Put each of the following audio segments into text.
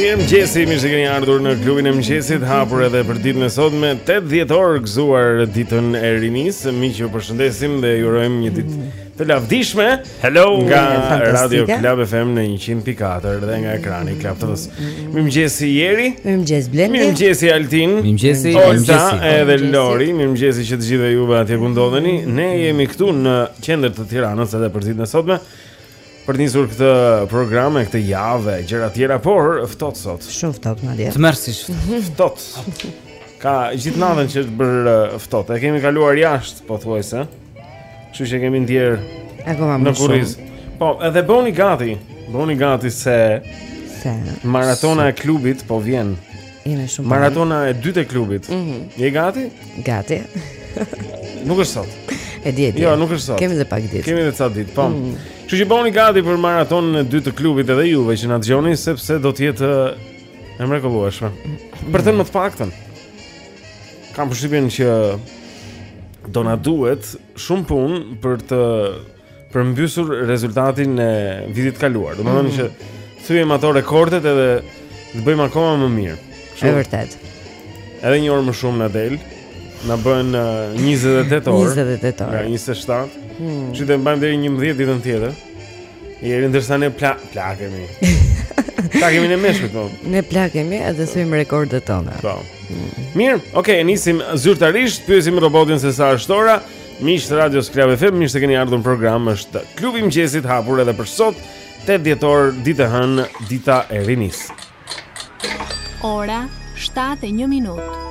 Mirëmëngjesi, mirë se keni ardhur në klubin e mëngjesit Hapur edhe për ditën e sotme 8 dhjetor Gëzuar ditën e rinisë Miq ju përshëndesim dhe ju urojmë një ditë të lavdishme Hello Nga Radio Club FM në 100.4 Dhe nga ekrani Club TV-së Mirëmëngjesi Jeri Mirëmëngjesi Blendi Mirëmëngjesi Altin Mirëmëngjesi Olta edhe Lori Mirëmëngjesi që të gjithë dhe juve atje ku ndodheni Ne jemi këtu në qendër të Tiranës edhe për ditën e sotme Për të nisur këtë program e këtë javë e gjëra të tjera, por ftohtë sot. Shumë ftohtë madje. Të merr si ftohtë. Ka gjithë natën që ka bërë ftohtë. E kemi kaluar jashtë pothuajse. Kështu që e kemi ndier në kurriz. Po, edhe bëuni gati. Bëuni gati se se maratona e klubit po vjen. Jemi shumë Maratona e dytë e klubit. Mhm. Mm je gati? Gati. nuk është sot. E di, e di. Jo, nuk është sot. Kemi edhe pak ditë. Kemi edhe ca ditë, po. Mm -hmm. Kështu që bëhuni gati për maratonën e dytë të klubit edhe juve që na dëgjoni sepse do të jetë e mrekullueshme. Për të thënë më të paktën. Kam përshtypjen që do na duhet shumë punë për të përmbysur rezultatin e vitit të kaluar. Domethënë mm. që t'i thyejmë ato rekordet edhe të bëjmë akoma më mirë. Shumë. E vërtetë. Edhe një orë më shumë na del, na bën uh, 28 orë. 28 orë. 27. Hmm. Që të mbajmë deri 11 ditën tjetër. Jeri ndërsa ne pla plakemi. Ta kemi në meshme këto. Po. Ne plakemi edhe thyejmë rekordet tona. Po. Hmm. Mirë, okay, nisim zyrtarisht, pyesim robotin se sa është ora. Miq të Radios Club FM, mirë se keni ardhur në program. Është klubi i mëngjesit hapur edhe për sot, 8 dhjetor, ditë e hënë, dita e rinisë. Ora 7:01 minutë.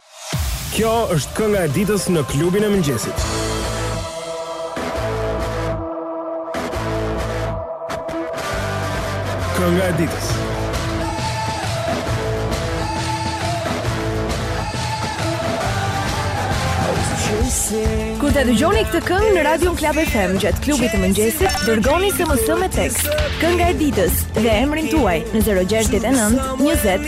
Kjo është kënga e ditës në klubin e mëngjesit. Kënga e ditës. Kur ta dëgjoni këtë këngë në Radion Club FM gjatë klubit të mëngjesit, dërgoni SMS me tekst, kënga e ditës dhe emrin tuaj në 069 20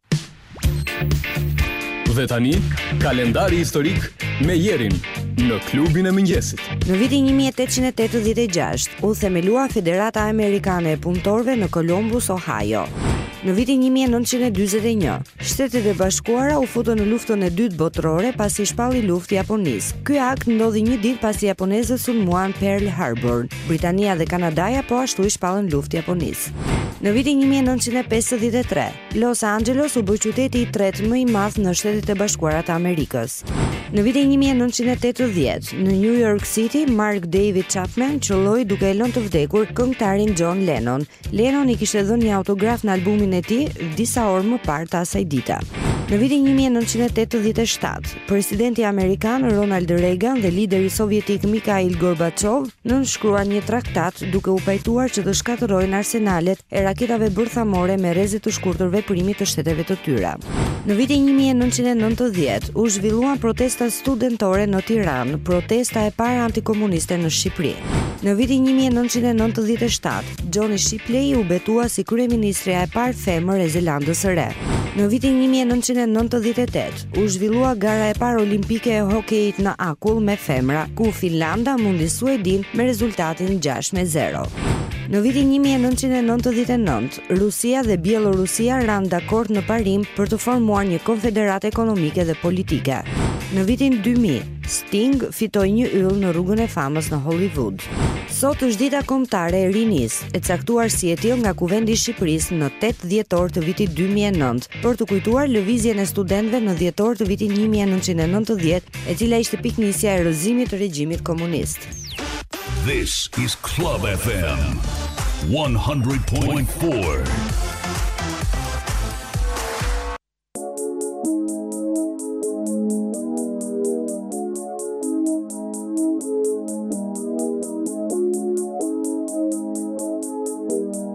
Dhe tani, kalendari historik me Jerin në klubin e mëngjesit. Në vitin 1886, u themelua Federata Amerikane e Punëtorëve në Columbus, Ohio. Në vitin 1941, Shtetet e Bashkuara u futën në luftën e dytë botërore pasi i shpalli luftë Japonisë. Ky akt ndodhi një ditë pasi japonezët sulmuan Pearl Harborin. Britania dhe Kanadaja po ashtu i shpallën luftë Japonisë. Në vitin 1953, Los Angeles u bë qyteti i tretë më i madh në Shtetet e Bashkuara të Amerikës. Në vitin 1980, në New York City, Mark David Chapman qëlloi duke e lënë të vdekur këngëtarin John Lennon. Lennon i kishte dhënë një autograf në albumin e tij disa orë më parë të asaj dite. Në vitin 1987, presidenti amerikan Ronald Reagan dhe lideri sovjetik Mikhail Gorbachev nënshkruan një traktat duke u pajtuar që të shkatërrojnë arsenalet e raketave bërthamore me rreze të shkurtër veprimi të shteteve të tyre. Në vitin 1990 u zhvilluan protestat studentore në Tiranë, protesta e parë antikomuniste në Shqipëri. Në vitin 1997, Johnny Shipley u betua si kryeministrja e parë femër e Zelandës së Re. Në vitin 1998, U zhvillua gara e parë olimpike e hokejit në akull me femra, ku Finlanda mundi Suedin me rezultatin 6 me 0. Në vitin 1999, Rusia dhe Bielorusia ranë dakord në parim për të formuar një konfederatë ekonomike dhe politike. Në vitin 2000, Sting fitoi një yll në rrugën e famës në Hollywood. Sot është dita kombëtare e rinisë, e caktuar si e tillë nga Kuvendi i Shqipërisë në 8 dhjetor të vitit 2009, për të kujtuar lëvizjen e studentëve në dhjetor të vitit 1990, e cila ishte pikënisja e rrëzimit të regjimit komunist. This is Club FM 100.4.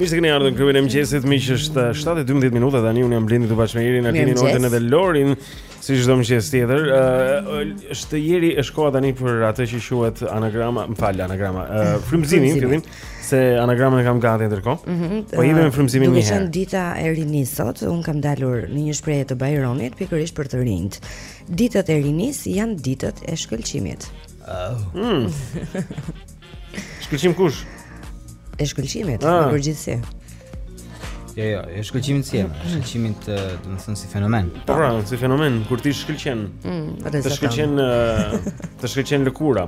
Mirë se keni ardhur në klubin e mëngjesit, miq është 7:12 eh, minuta tani unë jam Blendi këtu bashkë me Irin, Altin, Ortën dhe Lorin, si çdo mëngjes tjetër. Uh, është Iri është koha tani për atë që quhet anagrama, më fal, anagrama. Uh, frymëzimi në fillim. se anagramën e kam gati ndërkohë. Mm -hmm, po ia vëmë frymëzimin një herë. Duke qenë dita e rinisë sot, unë kam dalur në një shprehje të Byronit pikërisht për të rinjtë. Ditët e rinisë janë ditët e shkëlqimit. Oh. Mm. Shkëlqim kush? E shkëlqimit, ah. në përgjithësi. Jo, jo, jo e shkëlqimit si emër, shkëlqimit, do të thotë si fenomen. Po, pra, si fenomen, kur ti shkëlqen. Mm, të shkëlqen, të shkëlqen lëkura.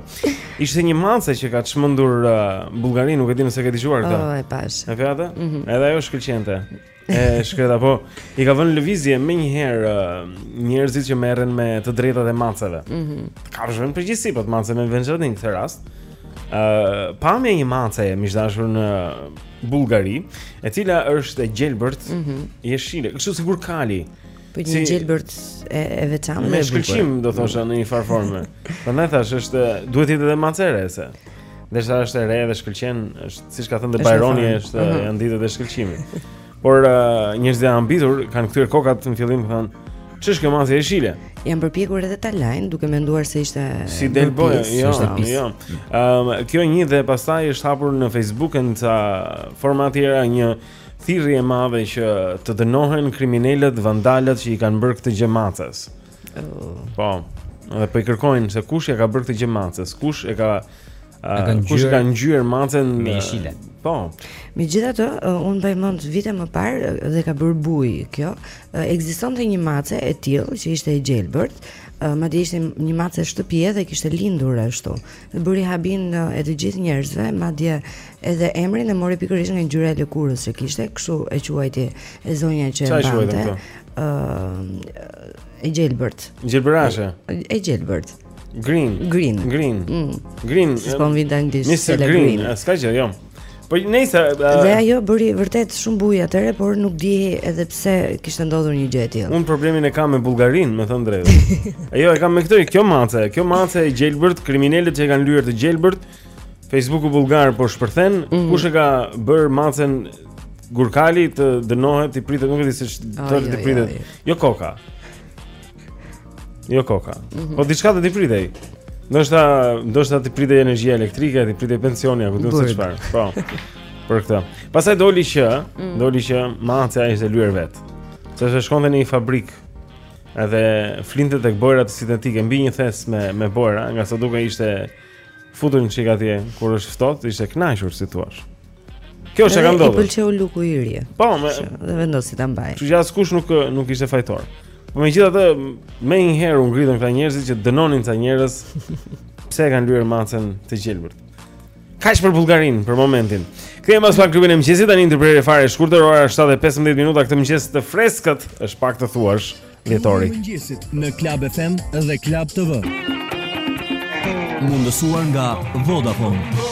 Ishte një mace që ka çmendur uh, Bullgarinë, nuk e di nëse e ke dëgjuar këtë. Oh, e pashë. E ke atë? Mm -hmm. Edhe ajo shkëlqente. E shkreta po, i ka vënë në lëvizje menjëherë uh, njerëzit që merren me të drejtat e maceve. Mhm. Mm kafshëve në përgjithësi po të maceve në vendin këtë rast. Ëh, uh, pamja një mace e miqdashur në Bullgari, e cila është e gjelbërt, mm -hmm. jeshile, kështu si gurkali. Po një si gjelbërt e, e veçantë. Me shkëlqim do thosha në një farë forme. Prandaj thashë duhet të jetë edhe mace e re se. Derisa është e re dhe shkëlqen, është siç ka thënë Bajroni, është uh -huh. janë ditët e shkëlqimit. Por uh, njerëzit e habitur kanë kthyer kokat në fillim thonë, Ç'është kjo masë jeshile? Janë përpjekur edhe ta lajnë duke menduar se ishte Si del boja, jo, jo. Ëm um, kjo një dhe pastaj është hapur në Facebook në ca forma të tjera një thirrje e madhe që të dënohen kriminelët, vandalët që i kanë bërë këtë gjë maces. Oh. Po. Dhe po i kërkojnë se kush ia ka bërë këtë gjë maces, kush e ka Uh, kush ka ngjyer macen me jeshile. Po. Megjithatë, uh, unë mbaj mend vite më parë dhe ka bërë bujë kjo. Uh, ekzistonte një mace e tillë që ishte e gjelbërt, uh, madje ishte një mace shtëpie dhe kishte lindur ashtu. Dhe bëri habinë uh, e të gjithë njerëzve, madje edhe emrin e mori pikërisht nga ngjyra e lëkurës që kishte, kështu e quajti e zonja që e mbante. Ëh, uh, e gjelbërt. Gjelbërashe. E gjelbërt. Green. Green. Green. Mm. Green. S'po vjen anglisht. Mr. Green, s'ka gjë, jo. Po nejse, uh, dhe ajo bëri vërtet shumë bujë atëherë, por nuk di edhe pse kishte ndodhur një gjë e tillë. Unë problemin e kam me Bullgarinë, me thënë të drejtën. ajo e kam me këtë, kjo mace, kjo mace e gjelbërt, kriminelët që e kanë lyer të gjelbërt. Facebooku bullgar po shpërthen, mm -hmm. kush e ka bërë macen gurkali të dënohet, t'i pritet nuk e di se çfarë t'i pritet. Jo koka. Jo koka. Mm -hmm. Po diçka do t'i pritej. Ndoshta, ndoshta t'i pritej energjia elektrike, t'i pritej pensioni apo diçka se çfarë. Po. Për këtë. Pastaj doli që, mm. doli që macja ishte lyer vetë. Sepse shkonte në një fabrikë edhe flinte tek bojërat sintetike mbi një thes me me bojëra, nga sa duket ishte futur një çikë atje kur është ftohtë, ishte kënaqur si thua. Kjo është që ka ndodhur. I pëlqeu luku i ri. Po, më dhe vendosi ta mbajë. Kështu që askush nuk nuk ishte fajtor. Po megjithatë, menjëherë u ngritën këta njerëzit që dënonin ca njerëz pse e kanë lyer macen të gjelbërt. Kaq për Bullgarinë për momentin. Kthehemi pas pak në klubin e mëngjesit tani ndërprerje fare e shkurtër ora 7:15 minuta këtë mëngjes të freskët, është pak të thuash. dhjetori. Në Club FM dhe Club TV. Mundësuar nga Vodafone.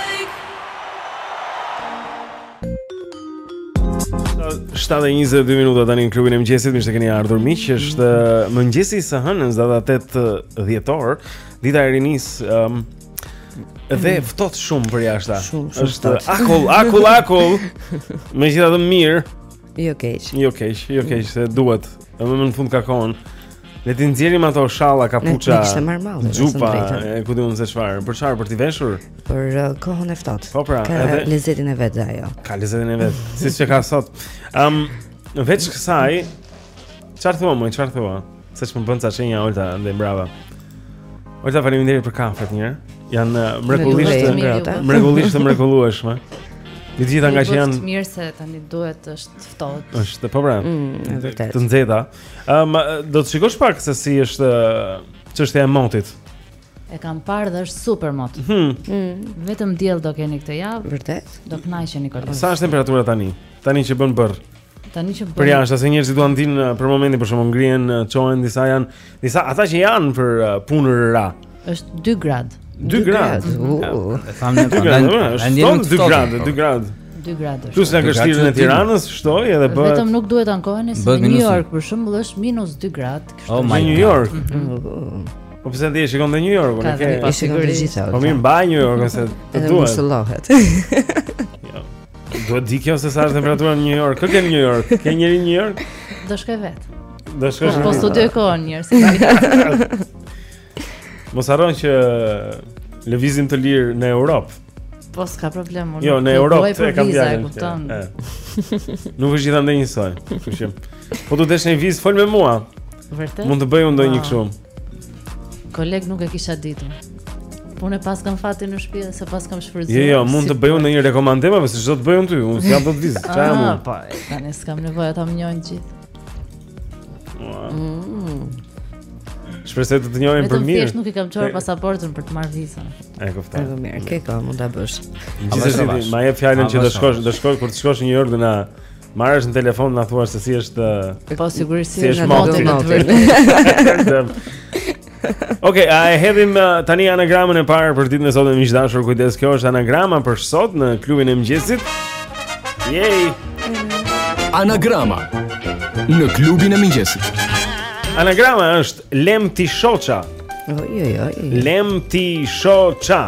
7:22 minuta tani në klubin e mëngjesit, mirë se keni ardhur miq. Është uh, mëngjesi i së hënës, data 8 uh, dhjetor, dita e rinisë, ëm um, dhe mm. ftohtë shumë përjashta. Është akull, akull, akull. Megjithatë mirë. Jo keq. Jo keq, jo keq, se duhet. Edhe më në fund ka kohën. Le t'i nxjerrim ato shalla, kapuça. Xhupa, ku di unë se çfarë, për çfarë, për t'i veshur? Për uh, kohën e ftohtë. Po pra, ka edhe... lezetin e vet dhe ajo. Ka lezetin e vet, siç e ka sot. Ëm, um, veç kësaj, çfarë thua më, çfarë thua? Se ç'më bën ca shenja Olta dhe bravo Olta faleminderit për kafet e Janë uh, mrekullisht të ngrata Mrekullisht të mrekullueshme Mbi të gjitha nga që janë Mirë se tani duhet është ftohtë është po pra po mm, Të nxehta um, Do të shikosh pak se si është Çështja e motit E kam parë dhe është super mot hmm. mm. Vetëm diell do kemi këtë javë Vërtet Do kënaqemi një herë Sa është temperatura tani? Tani që bën bërë Tani që për jashtë se njerëzit duan ta dinë uh, për momentin për shembull ngrihen, uh, çohen disa janë, disa ata që janë për uh, punëra. Është 2 grad. 2 grad. E thamë ne tani. Është 2 grad, 2 grad. 2 gradë. Plus në lagështirën e Tiranës shtoji edhe bëhet. Vetëm nuk duhet ankoheni se në New York për shembull është minus -2 gradë, kështu. Oh my New York. Mhm. Po pse ti e shikon në New York, unë ke. Po sigurisht. Po mirë mbaj New York se të duhet. Edhe mos llohet. Do ta dijë kjo se sa është temperatura në New York. Kë ke në New York? Ke njëri në New York? Do shkoj vetë. Do shkosh. Po studio e kohën mirë, si ka. Mos harro që lëvizim të lirë në Europë. Po s'ka problem. Jo, në Europë e kam djalin. Kupton. Nuk është gjithandej njësoj. Kështu që po deshe një vizë fol me mua. Vërtet? Mund të bëj unë ndonjë kështu. Koleg nuk e kisha ditur. Unë e paskam fatin në shtëpi s'e paskam shfrytëzuar. Jo, jo, mund të bëj unë një rekomandim apo se ç'do të bëj unë ty, unë s'jap dot vizë. Çfarë ah, mund? Po, tani s'kam nevojë se më njohin të gjithë. Mm. Shpresoj të të njohin për mirë. Vetëm nuk e kam çuar pasaportën për të marrë vizën. E kuptoj. Është mirë, ke kohë mund ta bësh. Gjithsesi, ma jep fjalën që do shkosh, do shkosh kur të shkosh në New York do na Marrësh në telefon na thuash se si është Po sigurisht si është moti në të vërtetë. Okej, a e hedhim uh, tani anagramën e parë për ditën e sotme miq të dashur, kujdes, kjo është anagrama për sot në klubin e mëngjesit. Yay! Anagrama në klubin e mëngjesit. Anagrama është Lemti Shoça. Oj oj oj. Lemti Shoça.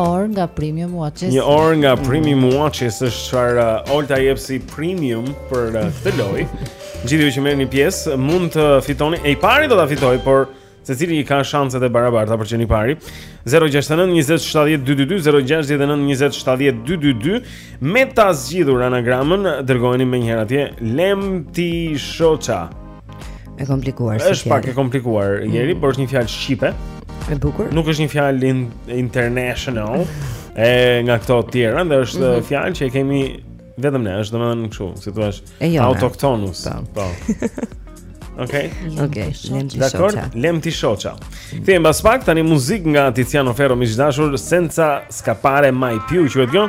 orë nga Premium Watches. Një orë nga Premium Watches është çfarë uh, Olta jep si premium për uh, këtë lojë. Gjithë ju që merrni pjesë mund të fitoni. E i pari do ta fitojë, por secili i ka shanset e barabarta për të qenë i pari. 069 20 70 222 069 20 70 222 me ta zgjidhur anagramën dërgojeni menjëherë atje Lemti Shoça. E komplikuar si fjalë. Është pak e komplikuar, Jeri, mm. por është një fjalë shqipe. E bukur. Nuk është një fjalë international e nga këto të tjera, dhe është mm -hmm. fjalë që e kemi vetëm ne, është domethënë kështu, si thua, autoktonus. Po. po. Okej. Okay. Okej, okay. lemti shoça. Dakord, lemti shoça. Kthehemi pas pak tani muzikë nga Tiziano Ferro miq të dashur, senza scappare mai più, quhet kjo.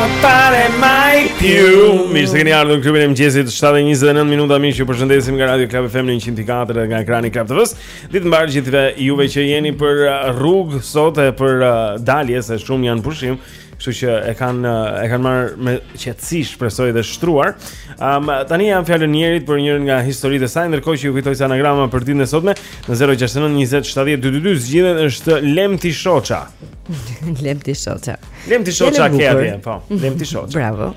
scappare mai più Mirë se keni ardhur në klubin e mëngjesit 7.29 minuta miq ju përshëndesim nga Radio Club FM në 104 dhe nga ekrani Club TV-së Ditë mbarë gjithve juve që jeni për uh, rrugë sot e për uh, dalje se shumë janë pushim Kështu që e kanë e kanë marrë me qetësi, shpresoj dhe shtruar. Ëm um, tani ia jap fjalën Jerit për njërën nga historitë e saj, ndërkohë që ju kujtoj se anagrama për ditën e sotme në 069 20 70 222 zgjidhet është Lemti Shoça. Lemti Shoça. Lemti Shoça ke atje, po. Lemti Shoça. Bravo.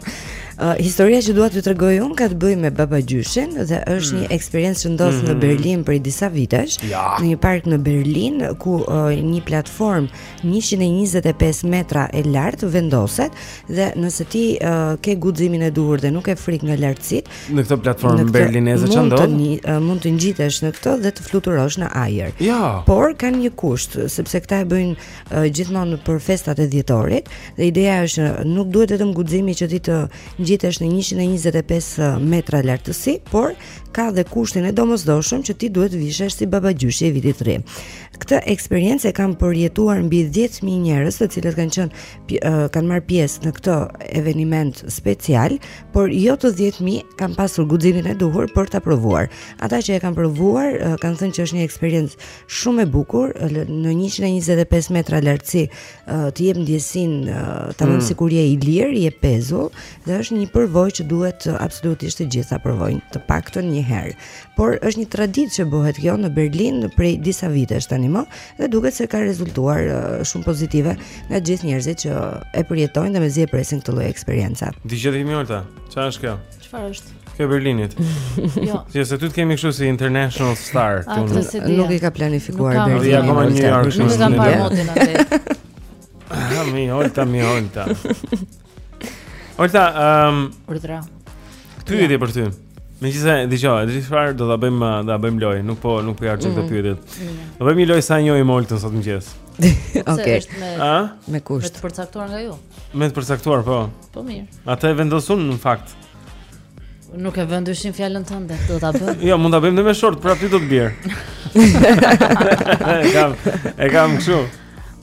Uh, historia që dua t'ju tregoj unë ka të bëjë me babagjyshin dhe është mm. një eksperiencë që ndodh mm. në Berlin prej disa vitesh, ja. në një park në Berlin ku uh, një platformë 125 metra e lartë vendoset dhe nëse ti uh, ke guximin e duhur dhe nuk ke frikë nga lartësitë në këtë platformë berlineze që ndodh mund të ngjitesh në këtë dhe të fluturosh në ajër. Ja. Jo. Por kanë një kusht sepse këta e bëjnë uh, gjithmonë për festat e dhjetorit dhe ideja është nuk duhet vetëm guximi që ti të ngjitesh në 125 metra lartësi, por ka dhe kushtin e domosdoshëm që ti duhet të vishesh si babagjyshi i vitit të ri. Këtë eksperiencë e kanë përjetuar mbi 10000 njerëz, të cilët kanë qenë kanë marrë pjesë në këtë eveniment special, por jo të 10000 kanë pasur guximin e duhur për ta provuar. Ata që e kanë provuar kanë thënë që është një eksperiencë shumë e bukur në 125 metra lartësi të jep ndjesinë tamam mm. sikur je i lirë, je pezull dhe është një përvojë që duhet absolutisht të gjithë ta provojnë të paktën një herë. por është një traditë që bëhet kjo në Berlin prej disa vitesh tani më dhe duket se ka rezultuar uh, shumë pozitive nga të gjithë njerëzit që e përjetojnë dhe mezi e presin këtë lloj eksperience. E dije ti Mi Olta, çfarë është kjo? Çfarë është? Kjo e Berlinit. jo. Si se ty të kemi kështu si international star. A, s'e dija. Nuk e ka planifikuar Berlinin. Nuk e ka akoma një arë. Nuk e ka parë motin atë. Ha, mi Olta, mi Olta. Olta, ehm, um, urdhëro. Pyetje për ty. Megjithëse dëgjo, Jeri çfarë do ta bëjmë, do ta bëjmë lojë, nuk po nuk po i harxhoj këto mhm. pyetje. Mhm. Do bëjmë një lojë sa e njoh Oltën sot në mëngjes. Okej. Ë? Me kusht. Me të përcaktuar nga ju. Me të përcaktuar, po. Po mirë. Atë e vendos unë në fakt. Nuk e vën dyshim fjalën tënde, do ta bëj. Jo, mund ta bëjmë me short, prapë ti do të bjer. e kam, e kam kështu.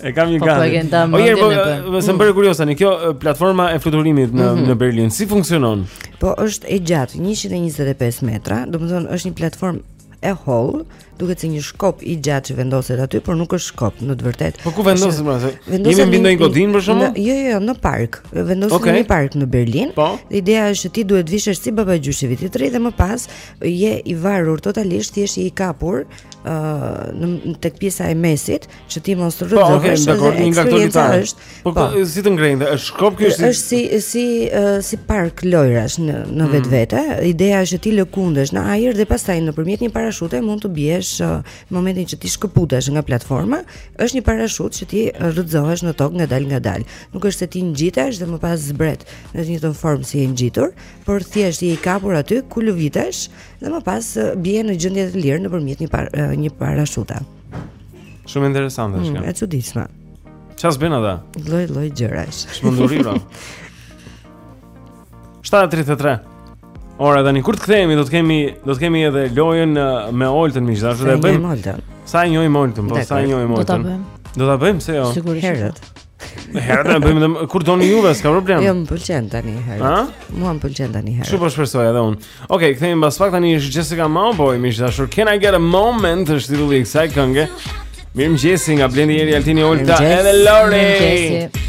E kam një po, po, gati. Po, e po, më bëre kurioz tani, kjo platforma e fluturimit në, mhm. në Berlin, si funksionon? Po, është e gjatë, 125 metra, domethënë, është një platformë e hollë, duket si një shkop i gjatë që vendoset aty, por nuk është shkop në të vërtetë. Po ku vendoset më se? Jemi mbi ndonjë godinë për shkakun? Jo, jo, jo, në park. Vendoset, okay, në një park në Berlin. Po? Ideja është që ti duhet të vishesh si babagjyshi i vitit të ri dhe më pas je i varur totalisht, thjesht je i kapur ë uh, në tek pjesa e mesit që ti mos rrëzohesh. Po, okay, dakord, një nga këto lojëra është. Po, po, si të ngrejnë, është shkop ky si është si si uh, si park lojërash në në mm. vetvete. Ideja është që ti lëkundesh në ajër dhe pastaj nëpërmjet një parashute mund të biesh uh, në momentin që ti shkëputesh nga platforma, është një parashut që ti rrëzohesh në tokë ngadalë ngadalë. Nuk është se ti ngjitesh dhe më pas zbret në njëjtën formë si je ngjitur, por thjesht je i kapur aty ku lëvitesh dhe më pas bie në gjendje të lirë nëpërmjet një par, uh, një parashute. Shumë interesante është. Mm, e çuditshme. Çfarë s'bëjnë ata? Lloj lloj gjërash. Çmendurira. 7:33. Ora tani kur të kthehemi do të kemi do të kemi edhe lojën me Oltën miq të dashur dhe bëjmë. Sa e njohim Oltën, po sa e njohim Oltën. Do ta bëjmë. Do ta bëjmë se jo. Sigurisht. Herë të bëjmë dhe kur doni juve, s'ka problem Jo, më pëlqen tani herët Ha? Mua më pëlqen tani herët Që po shpresoj edhe unë Okej, okay, kthehemi pas pak, tani është Jessica Mauboy, miq të dashur Can I get a moment, është titulli i kësaj kënge Mirëmëngjesi nga Blendi Jeri Altini Olta Edhe Lori Mirëmëngjesi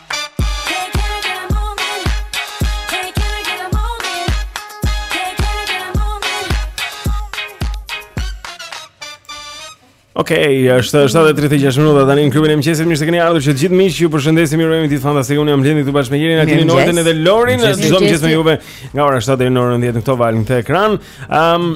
Okej, okay, është 7:36 minuta tani në klubin e mëngjesit. Mirë se keni ardhur që të gjithë miq ju përshëndesim mirë vëmë ditë fantastike. Unë jam Blendi këtu bashkë me Jerin, Altin, Oltën dhe Lorin. Çdo mëngjes me juve nga ora 7 deri në orën 10 në këto valë në këtë ekran. Ëm um,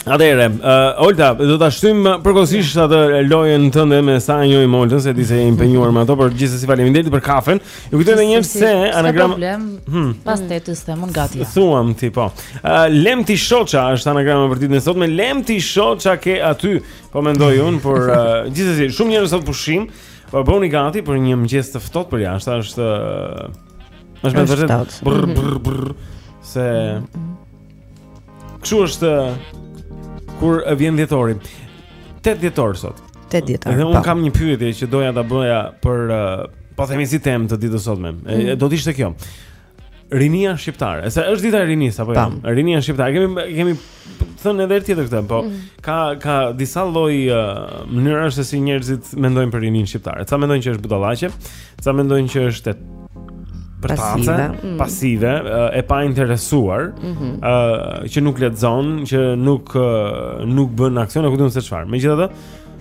Atëherë, uh, Olta, do ta shtym përkohësisht yeah. atë lojën tënde me sa e njohim Oltën, se di se je e impenjuar me ato, por gjithsesi faleminderit për kafen. Ju kujtoj edhe një herë se anagram problem. Hmm. Pas tetës them un gati. Thuama ti po. Uh, Lemti Shoça është anagrama për ditën e sotme. Lemti Shoça ke aty, po mendoj un, por uh, gjithsesi shumë njerëz sot pushim, po bëuni gati për një mëngjes të ftohtë për jashtë, është uh, është me vërtet. Brr brr brr se mm -hmm. Kështu është kur vjen dhjetori. 8 dhjetor sot. 8 dhjetor. Dhe un po. kam një pyetje që doja ta bëja për po themi si temë të ditës sotme. Mm. Do të ishte kjo. Rinia shqiptare. Se është dita e rinisë apo jo? Ja? Rinia shqiptare. Kemi kemi thënë edhe herë tjetër këtë, po mm. ka ka disa lloj uh, mënyrash se si njerëzit mendojnë për rininë shqiptare. Ca mendojnë që është budallaqe, Ca mendojnë që është pasive, mm. pasive e painteresuar, ëh, mm -hmm. uh, që nuk lexon, që nuk uh, nuk bën aksione, apo ku di unë se çfarë. Megjithatë,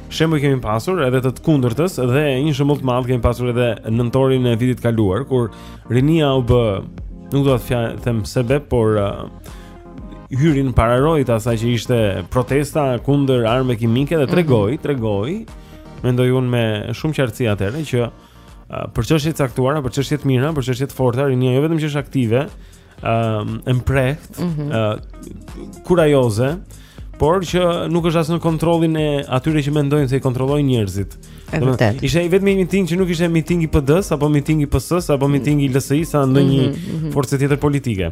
shembuj kemi pasur edhe të të kundërtës dhe një shembull të madh kemi pasur edhe nëntorin e vitit të kaluar kur rinia u bë, nuk do të them sebep, por uh, hyri në pararojë të asaj që ishte protesta kundër armëve kimike dhe tregoi, mm -hmm. tregoi Mendoj unë me shumë qartësi atëherë që për çështje të caktuara, për çështje të mira, për çështje të forta, rinia jo vetëm që është aktive, ë um, e mprehtë, ë mm -hmm. uh, kurajoze, por që nuk është as në kontrollin e atyre që mendojnë se i kontrollojnë njerëzit. Vërtet. Ishte vetëm një miting që nuk ishte miting i PD-s apo miting i PS-s apo miting i LSI-s apo ndonjë mm -hmm. force tjetër politike.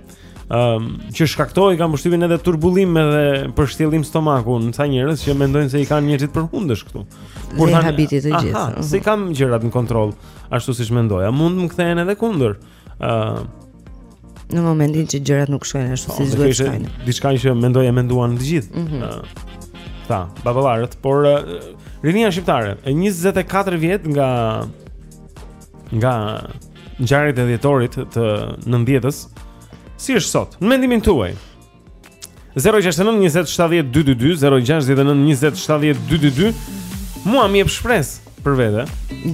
um, që shkaktoi kam përshtypjen edhe turbullim edhe përshtjellim stomaku në ca njerëz që mendojnë se i kanë njerëzit për hundësh këtu. Por tani habiti të gjithë. Aha, s'i kam gjërat në kontroll, ashtu siç mendoja, mund të më kthehen edhe kundër. ë uh, Në momentin që gjërat nuk shkojnë ashtu po, siç duhet të shkojnë. Diçka që mendoj e menduan të gjithë. Mm -hmm. uh, ata, baballarët, por uh, rinia shqiptare, 24 vjet nga nga ngjarjet e dhjetorit të 90-s, si është sot? Në mendimin tuaj. 069 20 70 222 069 20 70 222 Mua më jep shpresë për vete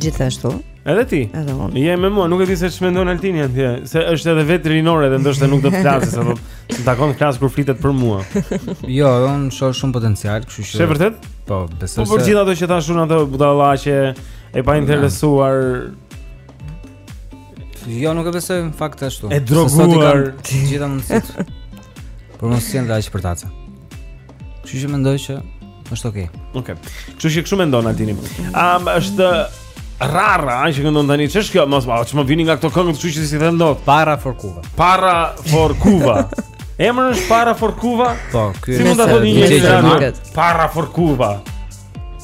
Gjithashtu Edhe ti Edhe unë Je me mua, nuk e di se ç'mendon Altini atje Se është edhe vetë rinor dhe ndoshta nuk do të flasë S'i takon të flasë kur flitet për mua Jo, edhe unë shoh shumë potencial Është vërtet? Po, besoj po, se Po për gjithë ato që thashë unë ato budallaqe E painteresuar Jo, nuk e besoj në fakt ashtu. E droguar të gjitha mundësitë. Por mos sien dashje për taca. Kështu që mendoj që është okay. Okay. Kështu që kështu mendon Altini. Ëm është radha, ai që këndon tani ç'është kjo? Mos ma, që më vini nga këto këngë, kështu që s'i them dot. Para for Kuva. Para for Kuva. Emri është Para for Kuva? Po, ky është. Si mund ta thoni një gjë? Para for Kuva.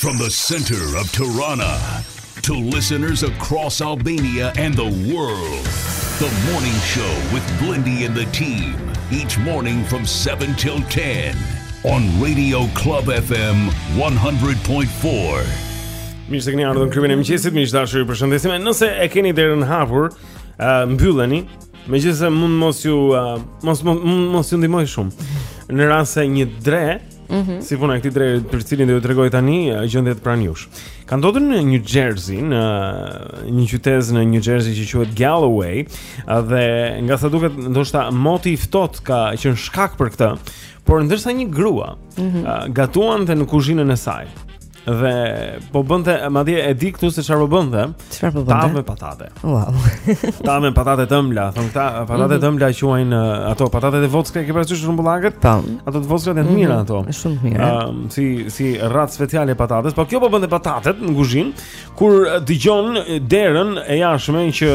From the center of Tirana to listeners across Albania and the world. The morning show with Blendi and the team each morning from 7 till 10 on Radio Club FM 100.4. Mirë se keni ardhur në klubin e mëngjesit, miq të dashur, ju përshëndesim. Nëse e keni derën hapur, uh, mbylleni, megjithëse mund të mos ju uh, mos mos ju ndihmojë shumë. Në rast se një dre Mm -hmm. Si puna e këtij dreri për të cilin do ju tregoj tani gjendet pranë jush. Ka ndodhur në New Jersey, në një qytezë në New Jersey që quhet Galloway, dhe nga sa duket ndoshta moti i ftohtë ka qenë shkak për këtë, por ndërsa një grua mm -hmm. gatuante në kuzhinën e saj, Dhe po bënte, madje e di këtu se çfarë po bënte. Çfarë po bënte? Tavë me patate. Wow. Tavë me patate të ëmbla, thonë këta, patate të ëmbla quajnë uh, ato patatet e vockla, ke parasysh rrumbullakët? Po. Ato të vockla janë të mira mhm. ato. Është shumë të mira. Ëm um, si si racë speciale e patates, po kjo po bënte patatet në kuzhinë kur dëgjon derën e jashtme që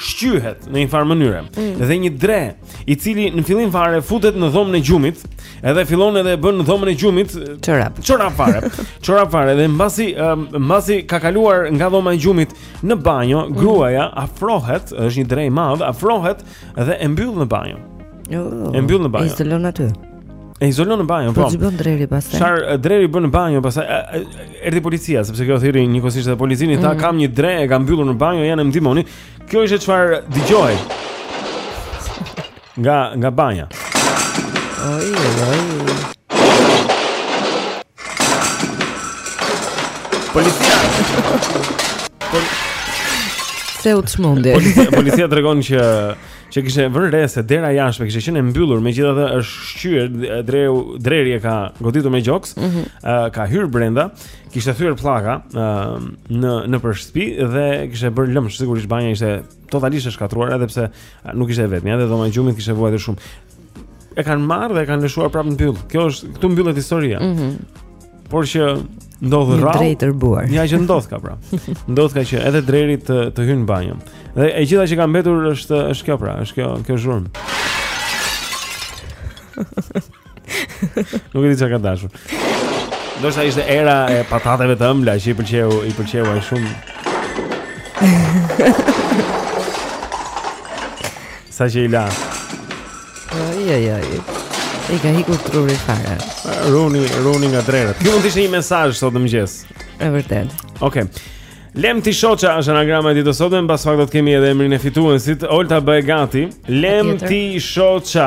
shqyhet në një farë mënyre mm. dhe një dre i cili në fillim fare futet në dhomën e gjumit edhe fillon edhe e bën dhomën e gjumit çorap çorap fare çorap fare dhe mbasi mbasi ka kaluar nga dhoma e gjumit në banjo mm. gruaja afrohet është një dre i madh afrohet dhe e mbyll në banjo oh e mbyll në banjo e izolon aty E izolon në banjo, po. Po ç'i bën dreri pastaj? Çfar eh, dreri bën në banjo pastaj? Eh, eh, erdhi policia sepse kjo thirri njëkohësisht edhe policinë, mm. tha mhm. kam një dre e kam mbyllur në banjo, hajdeni më ndihmoni. Kjo ishte çfarë dëgjohej. Nga nga banja. Ai, ai. Policia. Pol Se u çmend Policia, policia tregon që që kishte vënë re se dera e jashtme kishte qenë e mbyllur, megjithatë është shqyer dreu, dreri e ka goditur me gjoks, mm -hmm. uh, ka hyrë brenda, kishte thyer pllaka uh, në nëpër shtëpi dhe kishte bërë lëmsh, sigurisht banja ishte totalisht e shkatërruar edhe pse nuk ishte e vetmja, edhe dhoma e gjumit kishte vuajtur shumë. E kanë marrë dhe e kanë lëshuar prapë në pyll. Kjo është këtu mbyllet historia. Mm -hmm. Por që ndodh rrallë. Dre i tërbuar. Ja që ndodhka pra. Ndodhka që edhe dreri të të hyjë në banjo. Dhe e gjitha që ka mbetur është është kjo pra, është kjo kjo zhurmë. Nuk e di çka ka dashur. Do të ishte era e patateve të ëmbla që i pëlqeu, i pëlqeu ai shumë. Sa që i la. Ai ai ai. I ka ikur truri fare. Ruhuni, ruhuni nga drerët. Ky mund të ishte një mesazh sot në mëngjes. Është vërtet. Okej. Okay. Lem ti shoqa është anagrama e ditës së sotme, mbas pak do të kemi edhe emrin e fituesit. Olta bëje gati. Lem ti shoqa.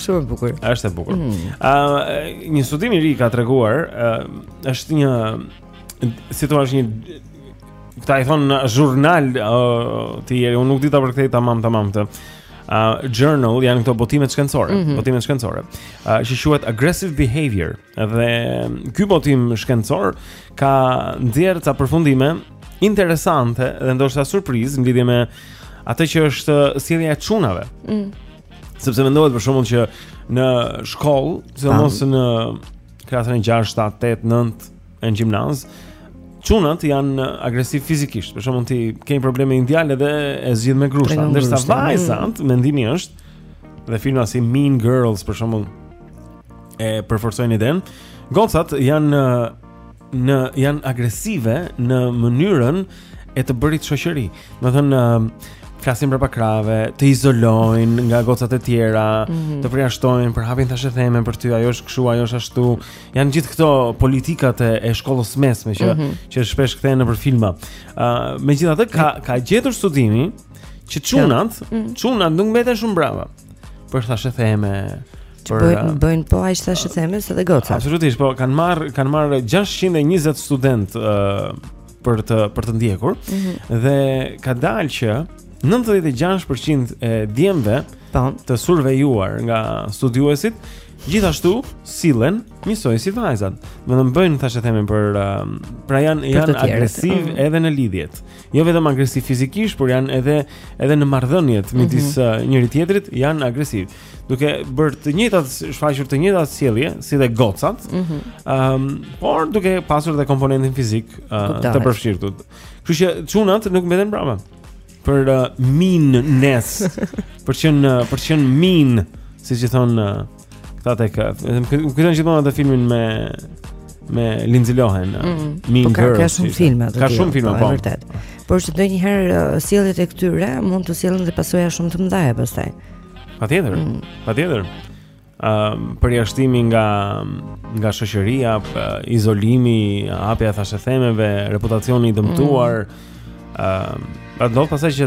Shumë e bukur. Është e bukur. Ëh, mm. uh, një studim i ri ka treguar, uh, është një si thua është një këta i thonë zhurnal uh, Tieri, unë nuk di ta përkthej tamam tamam këtë. Uh, journal janë këto botime shkencore, mm -hmm. botime shkencore. Uh, që quhet Aggressive Behavior. Dhe ky botim shkencor ka nxjerrë ca përfundime interesante dhe ndoshta surprizë në lidhje me atë që është sjellja e çunave. Mm. Sepse mendohet për shembull që në shkollë, sidomos në klasën e 6, 7, 8, 9 e në gjimnaz, çunat janë agresivë fizikisht. Për shembull ti ke një problem me një djalë edhe e zgjidh me grushta, ndërsa vajzat mm. mendimi është dhe filma si Mean Girls për shembull e përforcojnë idenë. Gocat janë në janë agresive në mënyrën e të bërit shoqëri. Do të thënë flasin prapa krahëve, të izolojnë nga gocat e tjera, mm -hmm. të përjashtojnë përhapin thashetheme për ty, ajo është kështu, ajo është ashtu. Janë gjithë këto politikat e, e shkollës mesme që mm -hmm. që shpesh kthehen nëpër filma. Ë, uh, megjithatë ka ka gjetur studimi që çunat, mm -hmm. çunat nuk mbeten shumë prapa. për thashetheme për bëjnë uh, bëjnë po aq thashetheme sa dhe goca. Absolutisht, po kanë marr kanë marr 620 student ë uh, për të për të ndjekur mm -hmm. dhe ka dalë që 96% e djemve po. të survejuar nga studiuesit gjithashtu sillen njësoj si vajzat. Do të bëjnë thashetheme për uh, pra janë janë agresiv mm. edhe në lidhjet. jo vetëm agresiv fizikisht, por janë edhe edhe në marrëdhëniet mhm. midis mm -hmm. njëri tjetrit janë agresiv. Duke bërë të njëjtat shfaqur të njëjtat sjellje si dhe gocat. Ëm, mm -hmm. um, por duke pasur edhe komponentin fizik uh, të përfshirë. Kështu që çunat nuk mbeten prapa. Për uh, meanness. për të qenë uh, për të qenë mean, siç i thon uh, Këta tek, më kujton gjithmonë atë filmin me me Lindsay Lohan. Mm -hmm. Mean po ka, Girls. Ka shumë filma të tjerë. Ka shumë filma, po, po. vërtet. Por që ndonjëherë uh, sjelljet e këtyre mund të sjellin dhe pasoja shumë të mëdha pastaj. Patjetër. Mm. Patjetër. Ëm uh, um, përjashtimi nga nga shoqëria, uh, izolimi, hapja e thashethemeve, reputacioni i dëmtuar. Ëm mm. uh, Pra ndodh pastaj që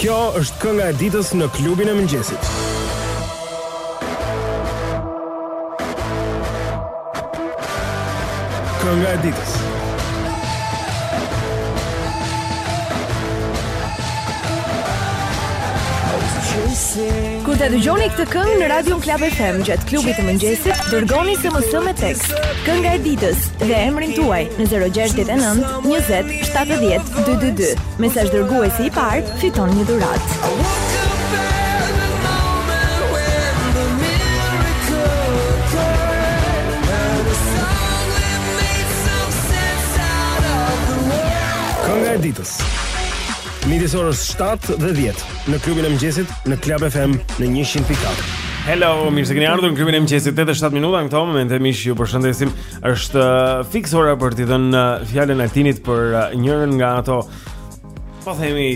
Kjo është kënga e ditës në klubin e mëngjesit. Kënga e ditës. Kur ta dëgjoni këtë këngë në Radio Club FM gjatë klubit të mëngjesit, dërgoni SMS me tekst: Kënga e ditës dhe emrin tuaj në 069 20 70 222 Mesazh dërguesi i parë fiton një dhuratë. Kënga e ditës. Midis orës 7 dhe 10 në klubin e mëngjesit në Club FM në 100.4. Hello, mirë se keni ardhur në klubin e mëngjesit. 8 e 7 minuta në këto momente miq ju përshëndesim. Është uh, fiks ora për t'i dhënë uh, fjalën Altinit për uh, njërin nga ato po themi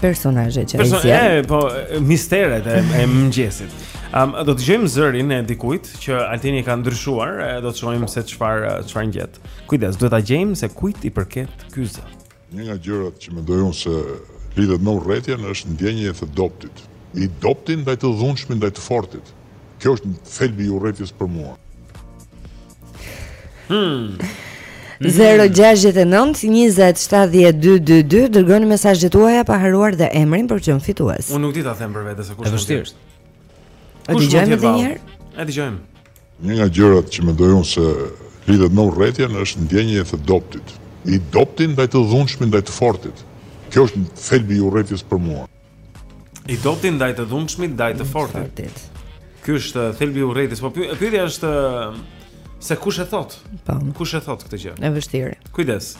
personazhe që Person e po misteret e, e mëngjesit. Um, do të dëgjojmë zërin e dikujt që Altini e ka ndryshuar, e do të shohim se çfarë çfarë ngjet. Kujdes, duhet ta gjejmë se kujt i përket ky zë. Një nga gjërat që mendoj unë se lidhet me urrejtjen është ndjenja e të dobtit. I dobti ndaj të dhunshmit, ndaj të fortit. Kjo është thelbi i urrejtjes për mua. Hmm. 0-6-9-27-12-2 Dërgoni mesazhet tuaja pa harruar dhe emrin për çmimin fitues Unë nuk di ta them për vete se kush mund të jetë E dëgjojmë edhe njëherë? E dëgjojmë Një nga gjërat që mendoj unë se lidhet me urrejtjen është ndjenja e të dobtit. I dobti ndaj të dhunshmit, ndaj të fortit. Kjo është thelbi i urrejtjes për mua. I dobti ndaj të dhunshmit, ndaj të fortit. Ky është thelbi i urrejtjes. Po pyetja është se kush e thotë? Po. Kush e thotë këtë gjë? Është vështirë. Kujdes.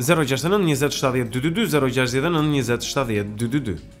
069 20 70 222 069 20 70 222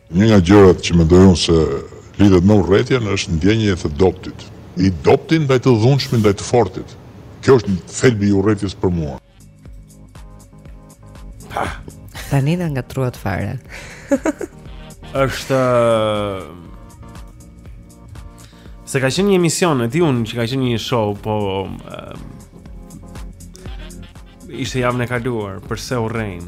Një nga gjërat që mendoj unë se lidhet me urrejtjen është ndjenja e të dobtit. I dobti ndaj të dhunshmit, ndaj të fortit. Kjo është thelbi i urrejtjes për mua. Ha, tani na ngatërruat fare. është Se ka qenë një emision, e di unë që ka qenë një show, po ishte javën e kaluar, përse urrejmë.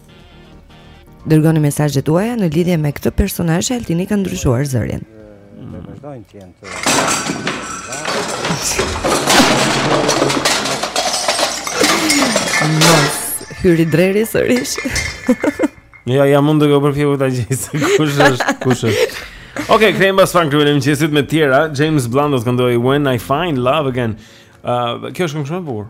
Dërgoni mesazhet tuaja në lidhje me këtë personazh që Altini ka ndryshuar zërin. Ne vazhdojmë tani Mos hyri derri sërish. Jo, ja, jam duke u përpjekur ta gjej se kush është, kush është. Okej, okay, kthehemi pas fan kryenim qesit me tjera. James Blunt do të këndojë When I Find Love Again. Uh, kjo është këngë shumë e bukur.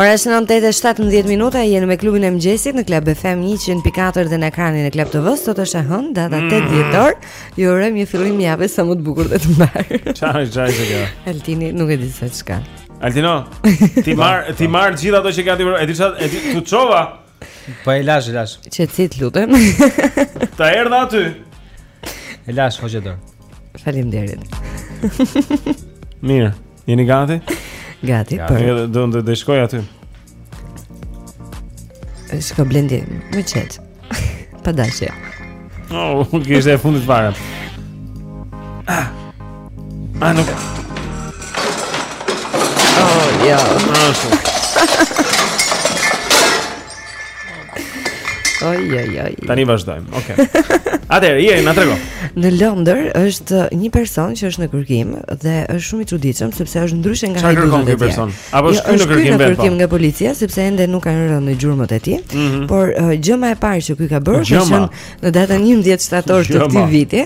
Ora është 9:17 minuta, jemi me klubin e mëngjesit në Club FM 104 dhe në ekranin e Club TV. Sot është e hënë, data 8 mm. dhjetor. Ju uroj një fillim jave sa më të bukur dhe të mbarë. Çfarë është çaj kjo? Altini nuk e di se ç'ka. Altino, ti marr ti marr gjithë ato që gati, e di çfarë, e di t'u çova. Po e lash, e lash. Qetësi të lutem. Ta erdha aty. E lash hoqa dorë. Faleminderit. Mirë, jeni gati? Gati, po. Ja do të shkoj aty. Shiko Blendi, më qet. Pa dashje. Oh, okay, ishte e fundit fare. Ah. Ah, nuk. Oh, ja. Ashtu. Oj, oj, oj. Tani vazhdojmë. Okej. Okay. Atëherë, Jeni na trego. Në Londër është një person që është në kërkim dhe është shumë i çuditshëm sepse është ndryshe nga ai. Çfarë kërkon ky person? Apo jo, është ky në kërkim vetë. Është kërkim nga policia sepse ende nuk kanë rënë në gjurmët e tij, mm -hmm. por uh, gjëma e parë që ky ka bërë është që në datën 11 shtator të këtij viti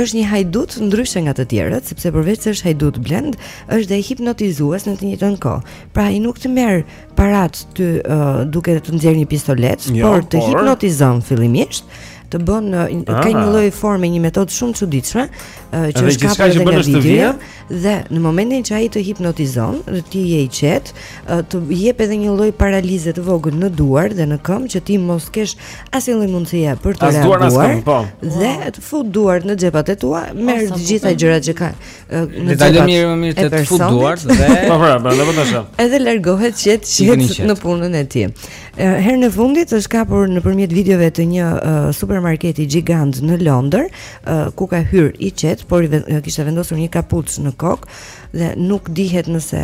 është një hajdut ndryshe nga të tjerët, sepse përveç se është hajdut blend, është dhe hipnotizues në të njëjtën kohë. Pra ai nuk të merr parat ty uh, duke të nxjerrë një pistolet, jo, por të por... hipnotizon fillimisht të bën ka një lloj forme, një metodë shumë çuditshme që është kapur edhe në video. dhe në momentin që ai të hipnotizon ti je i qetë, të jep edhe një lloj paralize të vogël në duar dhe në këmbë që ti mos kesh asnjë lloj mundësie për të reaguar. As duar po. Dhe të fut duart në xhepat e tua, merr të gjitha gjërat që ke në xhepat. Le mirë më mirë të të fut duart dhe po pra, pra, do të shoh. Edhe largohet qetë qetë në punën e tij. Herën e fundit është kapur nëpërmjet videove të një supermarketi gjigant në Londër, ku ka hyrë i qetë, por uh kishte vendosur një kapuç në kokë dhe nuk dihet nëse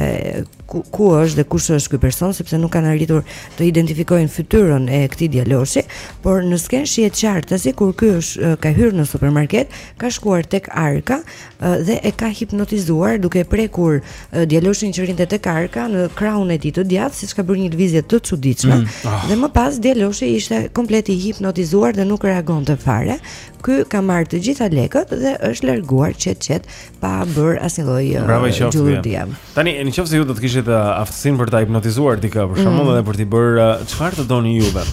ku, ku është dhe kush është ky person sepse nuk kanë arritur të identifikojnë fytyrën e këtij djaloshi, por në skenë shihet qartë se kur ky është ka hyrë në supermarket, ka shkuar tek arka dhe e ka hipnotizuar duke prekur djaloshin që rrinte tek arka në krahun e tij të djathtë, seç ka bërë një lëvizje të çuditshme. Mm, oh. Dhe më pas djaloshi ishte komplet i hipnotizuar dhe nuk reagonte fare. Ky ka marrë të gjitha lekët dhe është larguar qetë qetë pa bërë asnjë lloj gjurulldie. Uh, Tani nëse ju do të kishit uh, aftësinë për të hipnotizuar dikë për shembull mm. edhe për t'i bërë uh, çfarë të doni juve.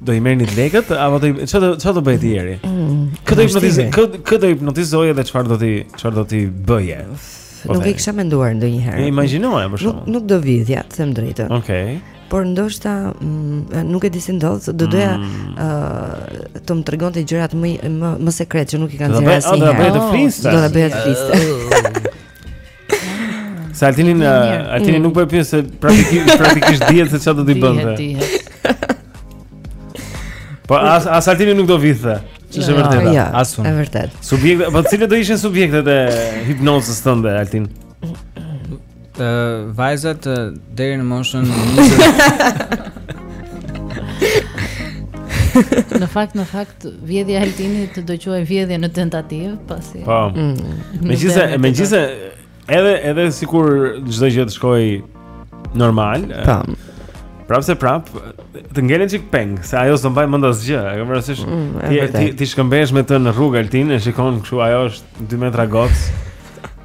Do i merrni lekët apo do çfarë çfarë do bëje ti Deri? Mm. Kë do hipnotizoje, kë do hipnotizoje edhe çfarë do t'i çfarë do t'i bëje? Po nuk e kisha menduar ndonjëherë. E imagjinoje për shembull. Nuk, nuk do vidhja, them drejtën. Okej. Okay. por ndoshta mm, nuk e di se ndoshta, do doja mm. ë uh, të më tregonte gjërat më më më sekrete që nuk i kanë thënë asnjë. Do ta bëje të fliste. Do ta bëja të fliste. Oh. Se Altinin ë, Altinin nuk po e pyes se praktikisht, praktikisht dihet se çfarë do t'i bënte dhe Po as, as Altini nuk do vidhte Që është vërtet dhe, asun E vërtet Subjekte, po cilët do ishin subjektet e hipnozës tënde, Altin Ë vajzat deri në moshën Në fakt, në fakt, vjedhja e Altinit do të quhej vjedhje në tentativë, pasi. Po. Mm. Megjithëse, megjithëse edhe edhe sikur çdo gjë të shkojë normal, po. Prapë se prap, të ngelen çik peng, se ajo s'do mbaj mend asgjë, e ke parasysh? Mm, ti ti shkëmbesh me të në rrugë Altin, e shikon kështu ajo është 2 metra gocë.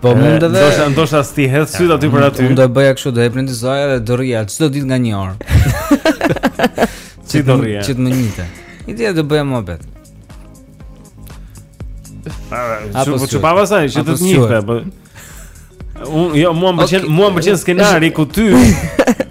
Po mund të vesh. Ndoshta ndoshta s'ti hedh syt aty për aty. Mund të bëja kështu, do e prendizoja dhe do rrija çdo ditë nga 1 orë. Çi do rrija? Çi më njëte. Ideja do bëja muhabet. Apo po çu pava sa, çu të njëte, po. Un jo, mua më pëlqen, mua më pëlqen skenari ku ti.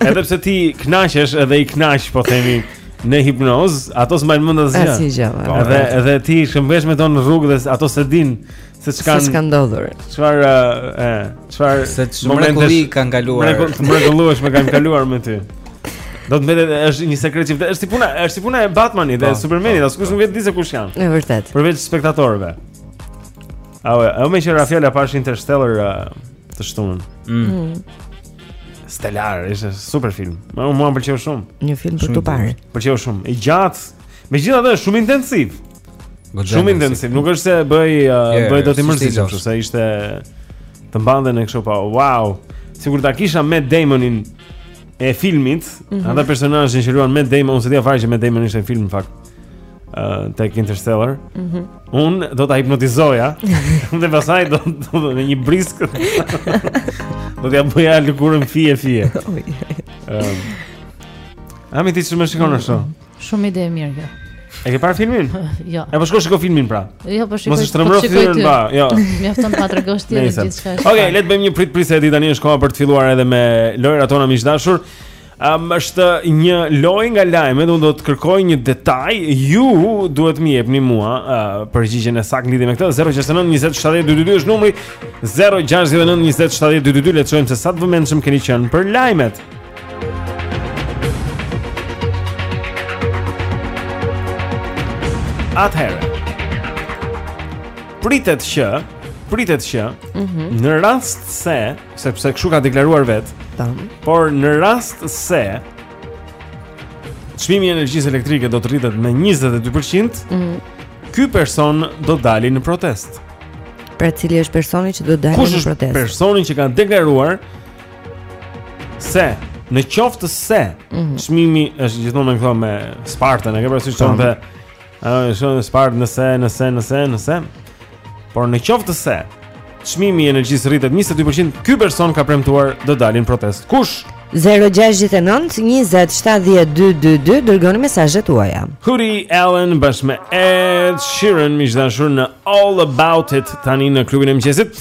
Edhe pse ti kënaqesh edhe i kënaq, po themi në hipnoz, ato s'mbajnë mend asgjë. Asgjë. Po, edhe edhe ti shëmbesh me to në rrugë dhe ato s'e din Se çka s'ka ndodhur. Çfar e, çfar momenti kanë kaluar. Mrekullueshëm kanë kaluar me ty. Do të mbetet është një sekret që është si puna, është si puna e Batmanit dhe po, Supermanit, po, askush po. nuk e di se kush janë. Në vërtet. Përveç spektatorëve. Ah, a meqenëse ra fjala pashë Interstellar të shtunën. Mm. mm. Stellar, ishte super film. Mua më pëlqeu shumë. Një film për të parë. Pëlqeu shumë. I gjatë, megjithatë është shumë intensiv. Shumë intensiv, nuk është se bëj uh, yeah, bëj do të mërzitesh, kështu se ishte të mbante në kështu pa. Wow. Sikur ta kisha Matt Damonin e filmit, mm -hmm. atë personazhin që luan Matt Damon, unë s'e dija fare që Matt Damon ishte në film në fakt. Uh, tek Interstellar. Mm -hmm. Un do ta hipnotizoja. dhe pastaj do do me një brisk. do t'ja bëja lëkurën fije fije. Ëm. Um, Ama ti ç'më shikon ashtu. Mm -hmm. Shumë ide e mirë kjo. E ke parë filmin? jo. Epo shko shikoje filmin pra. Jo, po shikoj. Mos e shtrembëro filmin pa, jo. Mjafton ta tregosh ti gjithçka. Okej, le të bëjmë një prit pritet se tani është koha për të filluar edhe me lojërat tona miq dashur. Um, është një lojë nga lajmet, unë do të kërkoj një detaj Ju duhet më jepni mua uh, përgjigjen e saktë në lidhje me këtë 069 20 70 222 është numri 069 20 70 222 Le të shohim se sa të vëmendëshëm keni qënë për lajmet Atëherë. Pritet që, pritet që, mm -hmm. në rast se, sepse kështu ka deklaruar vetë, tam, por në rast se çmimi i energjisë elektrike do të rritet me 22%, mm -hmm. ky person do të dalë në protestë. Pra cili është personi që do të dalë në protestë? Kush është personi që ka deklaruar Se, në qoftë se, mhm. çmimi është gjithmonë me këto me spartën, e ke parasysh që në të... Shënë në spartë nëse, nëse, nëse, nëse... Por në qoftë se, çmimi i energjisë rritet 22%, ky person ka premtuar do dali në protestë. Kush? 069 20 70 222 dërgoni mesazhet tuaja. Hoodie Allen bashkë me Ed Sheeran miq të dashur në All About It tani në klubin e mëngjesit.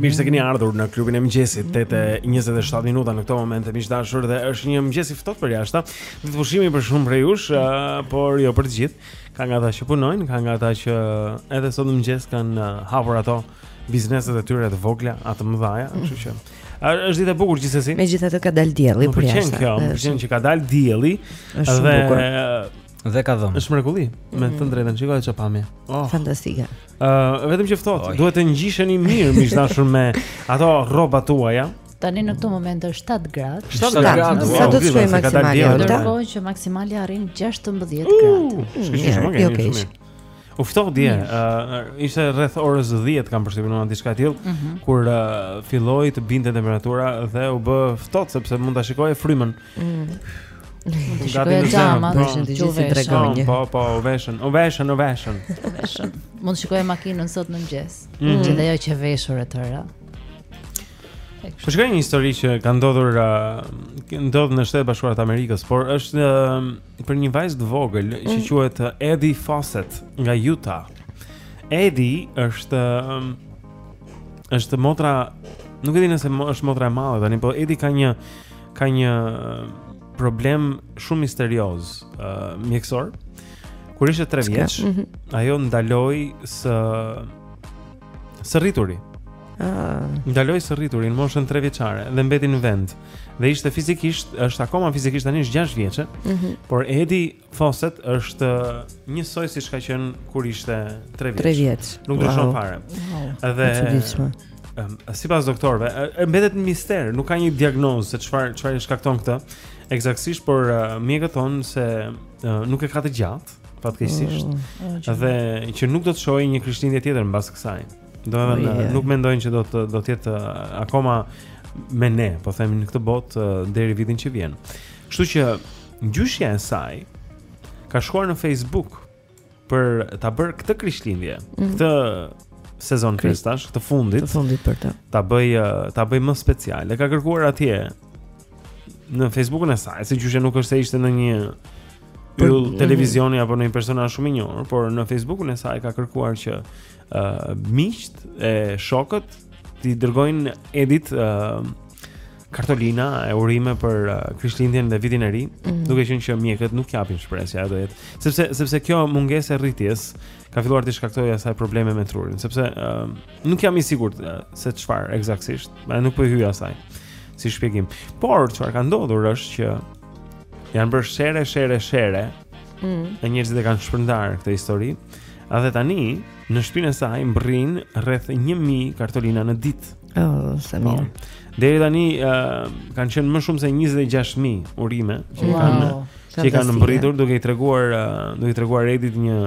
Mirë se keni ardhur në klubin e mëngjesit 8:27 minuta në këtë moment miq të dashur dhe është një mëngjes i ftohtë për jashtë. Ditë pushimi për shumë prej jush, uh, por jo për të gjithë. Ka nga ata që punojnë, ka nga ata që edhe sot në mëngjes kanë uh, hapur ato bizneset e tyre të vogla a të mëdha, kështu që Është ditë e bukur gjithsesi. Megjithatë ka dalë dielli për jashtë. Më pëlqen kjo, po që ka dalë dielli. Është shumë bukur. Dhe ka dhëmë. Është mrekulli, me të vërtetë, shiko çfarë pamje. Oh. Fantastike. Ë, uh, vetëm që ftohtë, duhet të ngjisheni mirë, miq të dashur me ato rrobat tuaja. Tani në këtë moment është 7 gradë. 7 gradë. Sa do të shkojë maksimali? Tregojnë që maksimali arrin 16 gradë. Është shumë mirë. U ftoh dje, uh, ishte rreth orës 10 kam përshtypjen unë diçka e tillë, mm -hmm. kur uh, filloi të binte temperatura dhe u bë ftohtë sepse mund ta shikoje frymën. Mm. Gati në zemë, po, të gjithë si dragonj. Po, po, u veshën, u veshën, u veshën. U veshën. Mund të shikoje makinën sot në mëngjes. Mm -hmm. Që dhe ajo qe veshur e tëra. Po shikoj një histori që ka ndodhur uh, ndodh në Shtetet Bashkuara të Amerikës, por është uh, për një vajzë të vogël që mm. quhet uh, Eddie Fawcett nga Utah. Eddie është um, është motra, nuk e di nëse është motra e madhe tani, por Eddie ka një ka një uh, problem shumë misterioz uh, mjekësor. Kur ishte 3 vjeç, mm -hmm. ajo ndaloi së Së rrituri. Ah. Ndaloi së rrituri në moshën 3 vjeçare dhe mbeti në vend. Dhe ishte fizikisht, është akoma fizikisht tani është 6 vjeçe. Mm -hmm. Por Eddie Fawcett është njësoj siç ka qenë kur ishte 3 vjeç. 3 vjeç. Nuk wow. ndryshon fare. Wow. E çuditshme. Um, sipas doktorëve, mbetet një mister, nuk ka një diagnozë se çfarë çfarë e shkakton këtë ekzaktësisht, por uh, mjekët thonë se uh, nuk e ka të gjatë. fatkeqësisht. Mm, mm, dhe që nuk do të shohë një Krishtlindje tjetër mbas kësaj. Domethënë, oh, nuk mendojnë që do të do të jetë uh, akoma me ne, po themi në këtë botë uh, deri vitin që vjen. Kështu që gjyshja e saj ka shkuar në Facebook për ta bërë këtë Krishtlindje, mm. këtë sezon festash, këtë të fundit. Të fundit për të. Ta bëjë uh, ta bëjë më special. E ka kërkuar atje në Facebookun e saj, se gjyshe nuk është se ishte ndonjë yll, mhm. televizioni apo ndonjë personazh shumë i njohur, por në Facebookun e saj ka kërkuar që uh, miqtë e shokët t'i dërgojnë Eddie-t uh, kartolina e urime për uh, Krishtlindjen dhe vitin e ri, mm -hmm. duke qenë që mjekët nuk japin shpresë ajo do jetë, sepse sepse kjo mungesë e rritjes ka filluar t'i shkaktojë asaj probleme me trurin, sepse uh, Nuk jam i sigurt se çfarë eksaktësisht, më nuk po i hyj asaj. si shpjegim. Por çfarë ka ndodhur është që janë bërë share, share, share. Mm. E njerëzit e kanë shpërndar këtë histori. A dhe tani në shpinë e saj mbërrin rreth 1000 kartolina në ditë. Oh, sa po. mirë. Oh. Deri tani uh, kanë qenë më shumë se 26000 urime që wow. kanë që kanë mbërritur duke i treguar uh, duke i treguar Edit një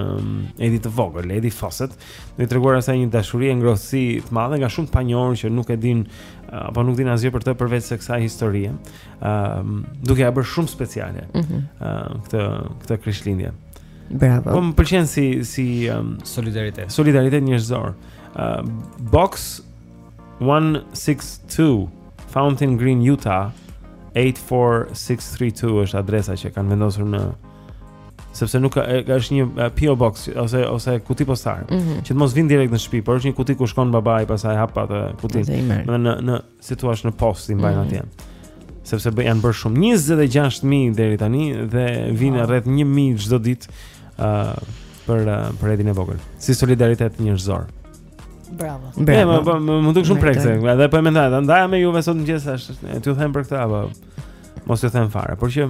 Edit të vogël, Edit Fawcett, Duke i treguar asaj një dashuri e ngrohtësi të madhe nga shumë të panjohur që nuk e din apo nuk din asgjë për të përveç se kësaj historie. Ëm uh, duke ia bërë shumë speciale. Ëm mhm. uh -huh. këtë këtë Krishtlindje. Bravo. Po më pëlqen si si um, solidaritet. Solidaritet njerëzor. Ëm uh, Box 162 Fountain Green Utah 84632 është adresa që kanë vendosur në sepse nuk ka është një PO box ose ose kuti postare mm -hmm. që të mos vijnë direkt në shtëpi, por është një kuti ku shkon babai pastaj hap atë kutin. Në në në si thua në postë i mbajnë mm -hmm. atje. Sepse bë, janë bërë shumë 26000 deri tani dhe vijnë wow. rreth 1000 çdo ditë ë uh, për uh, për Edin e vogël. Si solidaritet njerëzor. Bravo. Mua më, po, më m'u duk shumë prekëse. Edhe po e mendoja, ta ndaj me juve sot mëngjes është. Ti u them për këtë apo mos ju them fare, por që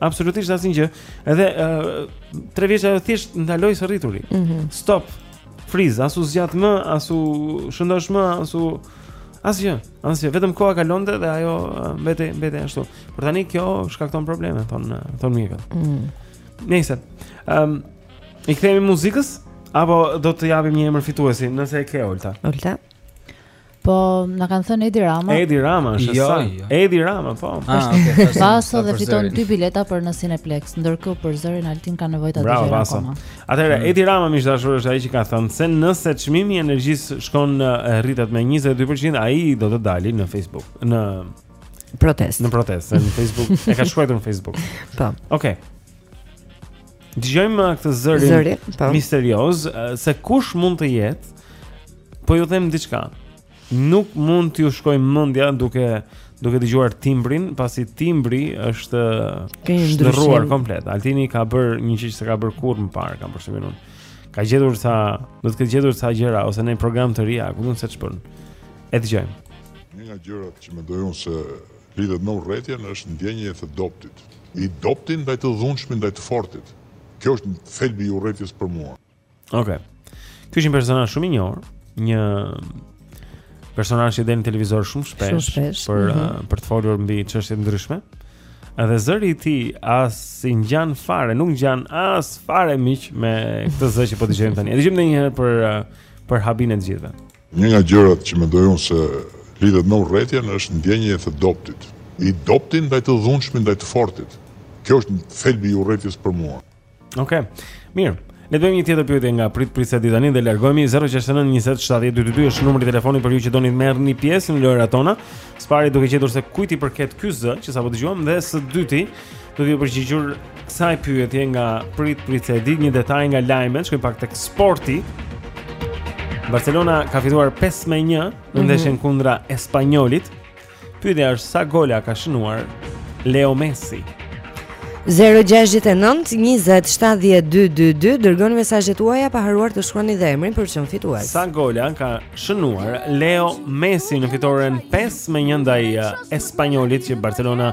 Absolutisht asnjë gjë. Edhe uh, tre vjeç ajo thjesht ndaloi së rrituri. Mm -hmm. Stop. Freeze, as u zgjat më, as u shëndosh më, as u asgjë. Asgjë, vetëm koha kalonte dhe ajo mbeti mbeti ashtu. Por tani kjo shkakton probleme, thonë thonë mjekët. Mm -hmm. Nëse ehm um, i kthemi muzikës apo do të japim një emër fituesi nëse e ke Olta. Olta. Po, na kanë thënë Edi Rama. Edi Rama është jo, sa? Jo. Edi Rama, po. Ah, okay, Vaso dhe fiton dy bileta për në Cineplex. Ndërkohë për zërin Altin ka nevojë ta dëgjojë akoma. Atëherë mm. Edi Rama miq të dashur është ai që ka thënë se nëse çmimi i energjisë shkon rritet me 22%, ai do të dalë në Facebook, në protestë. Në protestë, në Facebook. e ka shkruar në Facebook. Po. Okej. Okay. Dëgjojmë uh, këtë zërin Zëri, po. misterioz uh, se kush mund të jetë. Po ju them diçka. Nuk mund t'ju shkojë mendja duke duke dëgjuar timbrin, pasi timbri është ndryshuar komplet. Altini ka bërë një gjë që s'e ka bërë kurrë më parë, kam përshtypjen unë. Ka gjetur sa, do të ketë gjetur ca gjëra ose në një program të ri, ku do të thotë çfarë. E dëgjojmë. Një nga gjërat që mendoj unë se Lidhet me urrejtjen është ndjenja e të dobtit. I dobti ndaj të dhunshmit, ndaj të fortit. Kjo është thelbi i urrejtjes për mua. Okej. Ky është një personazh shumë i njohur, një personazh që del në televizor shumë shpesh, shumë shpesh. për mm -hmm. për të folur mbi çështje të ndryshme. Edhe zëri i tij as i ngjan fare, nuk ngjan as fare miq me këtë zë që po dëgjojmë tani. E dëgjojmë edhe një herë për për habinë e të gjithëve. Një nga gjërat që mendoj unë se lidhet me urrejtjen është ndjenja e të dobtit. I dobti ndaj të dhunshmit, ndaj të fortit. Kjo është thelbi i urrejtjes për mua. Okej. Mirë. Le të bëjmë një tjetër pyetje nga Prit prit se e di tani dhe largohemi 069 20 70 222 është numri i telefonit për ju që doni të merrni pjesë në lojërat tona. Së pari duke gjetur se kujt i përket ky zë që sapo dëgjuam dhe së dyti Duke u përgjigjur kësaj pyetje nga Prit prit se e di, një detaj nga lajmet, shkoj pak tek sporti. Barcelona ka fituar 5-1 në mhm. ndeshjen mm -hmm. kundra Espanjolit. Pyetja është sa gola ka shënuar Leo Messi? 069 20 70 222 Dërgoni mesazhet tuaja pa harruar të shkruani dhe emrin për të fituar Sa gola ka shënuar Leo Messi në fitoren 5 me një ndaj eh, Espanjolit që Barcelona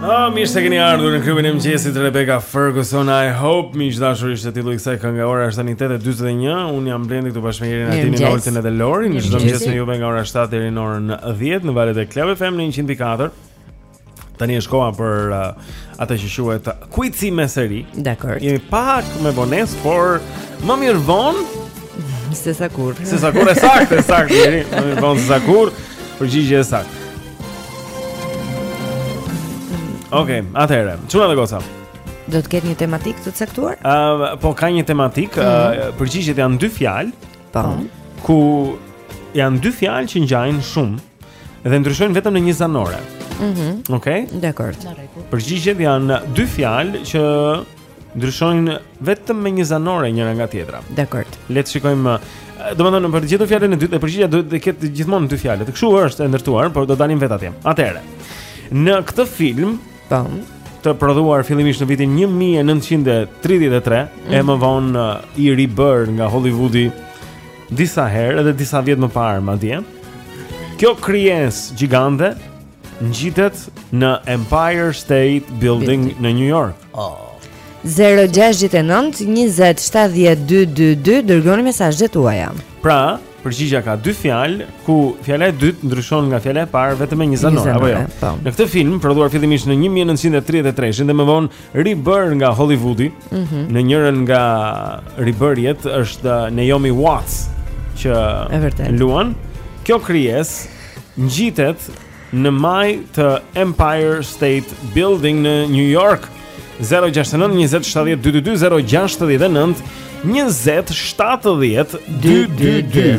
Ah, mirë se keni ardhur në klubin e mëngjesit Rebecca Ferguson. I hope më është dashur ishte ti lloj kësaj kënga ora është tani 8:41. Unë jam Blendi këtu bashkë me Erinën, Tinin, Oltën dhe Lorin. Çdo mëngjes me juve nga ora 7 deri në orën 10 në valët e Club FM në 104. Tani është koha për uh, atë që quhet Kuizi me seri. Dakor. Jemi pak me vonesë, por më mirë vonë se sa kurrë. Se sa kurrë e saktë, e saktë, jeni. Më mirë vonë se sa kurrë. Përgjigje e saktë. Okej, atëherë, çuna dhe goca. Do të ketë një tematikë të caktuar? Ëh, uh, po ka një tematikë, mm -hmm. uh, përgjigjet janë dy fjalë. Po. Ku janë dy fjalë që ngjajnë shumë. Dhe ndryshojnë vetëm në një zanore. Mhm. Mm Okej? Dakor. Përgjigjet janë dy fjalë që ndryshojnë vetëm me një zanore njëra nga tjetra. Dakor. Le të shikojmë. Domethënë për të gjetur fjalën e dytë, përgjigja duhet të ketë gjithmonë dy fjalë. Kështu është e ndërtuar, por do dalim vetë atje. Atëherë. Në këtë film, të prodhuar fillimisht në vitin 1933 mm. e më vonë i ribërë nga Hollywoodi disa herë edhe disa vjet më parë madje. Kjo krijesë gjigante ngjitet në Empire State Building në New York. Oh. 069 20 70 222 Dërgoni mesazhet tuaja. Pra, përgjigja ka dy fjalë, ku fjala e dytë ndryshon nga fjala e parë vetëm me një zanore, apo jo. Po. Në këtë film prodhuar fillimisht në 1933 dhe më vonë ribërë nga Hollywoodi mm -hmm. në njërën nga ribërjet është uh, Naomi Watts që luan kjo krijesë ngjitet në majë të Empire State Building në New York 069-2722-069-2722-222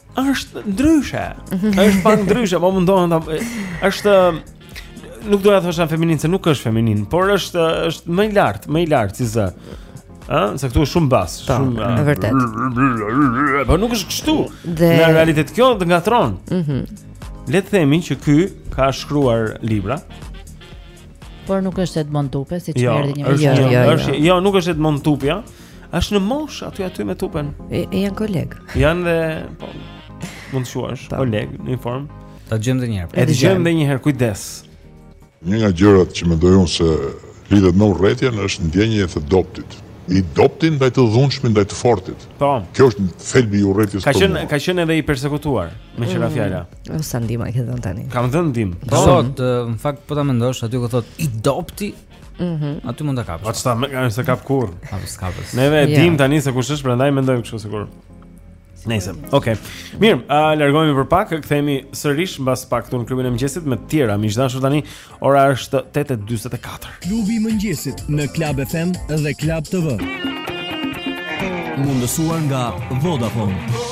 Është ndryshe. Është pak ndryshe, po mundohem ta është nuk doja të thosha feminin se nuk është feminin, por është është më i lartë, më i lartë si zë. Ë, se këtu është shumë bas, po, shumë e vërtetë. Po nuk është kështu. Dhe... Në realitet kjo të ngatërron. Mhm. Mm Le të themi që ky ka shkruar libra. Por nuk është Edmond Tupe, siç jo, erdhi një herë. Jo, jo, jo, jo, nuk është Edmond Tupja. Është në moshë aty aty me tupen. E, e janë kolegë. Janë dhe po mund të thuash po. kolegë në një formë. Ta dëgjojmë edhe një herë. E dëgjojmë edhe një herë, kujdes. Një nga gjërat që mendoj unë se lidhet me urrejtjen është ndjenja e të dobëtit. I dobëti ndaj të dhunshmit, ndaj të fortit. Po. Kjo është thelbi i urrejtjes. Ka qenë ka qenë edhe i persekutuar meqë ra mm. fjala. O sa ndihmë që dhe tani. Kam dhënë ndihmë. Po, në fakt po ta mendosh aty ku thotë i dobëti Mhm. Mm Aty mund ta kapësh. Atë zë ama s'e kap kurrë. Atë s'e kap. Neve yeah. e dimë tani se kush është, prandaj mendojmë kështu sikur. Nëse. Okej. Okay. Mirë, a uh, largohemi për pak, kthehemi sërish mbas pak tu në klubin e mëngjesit me të tjera. Miq të dashur tani, ora është 8:44. Klubi i mëngjesit në Club FM dhe Club TV. Mundësuar nga Vodafone.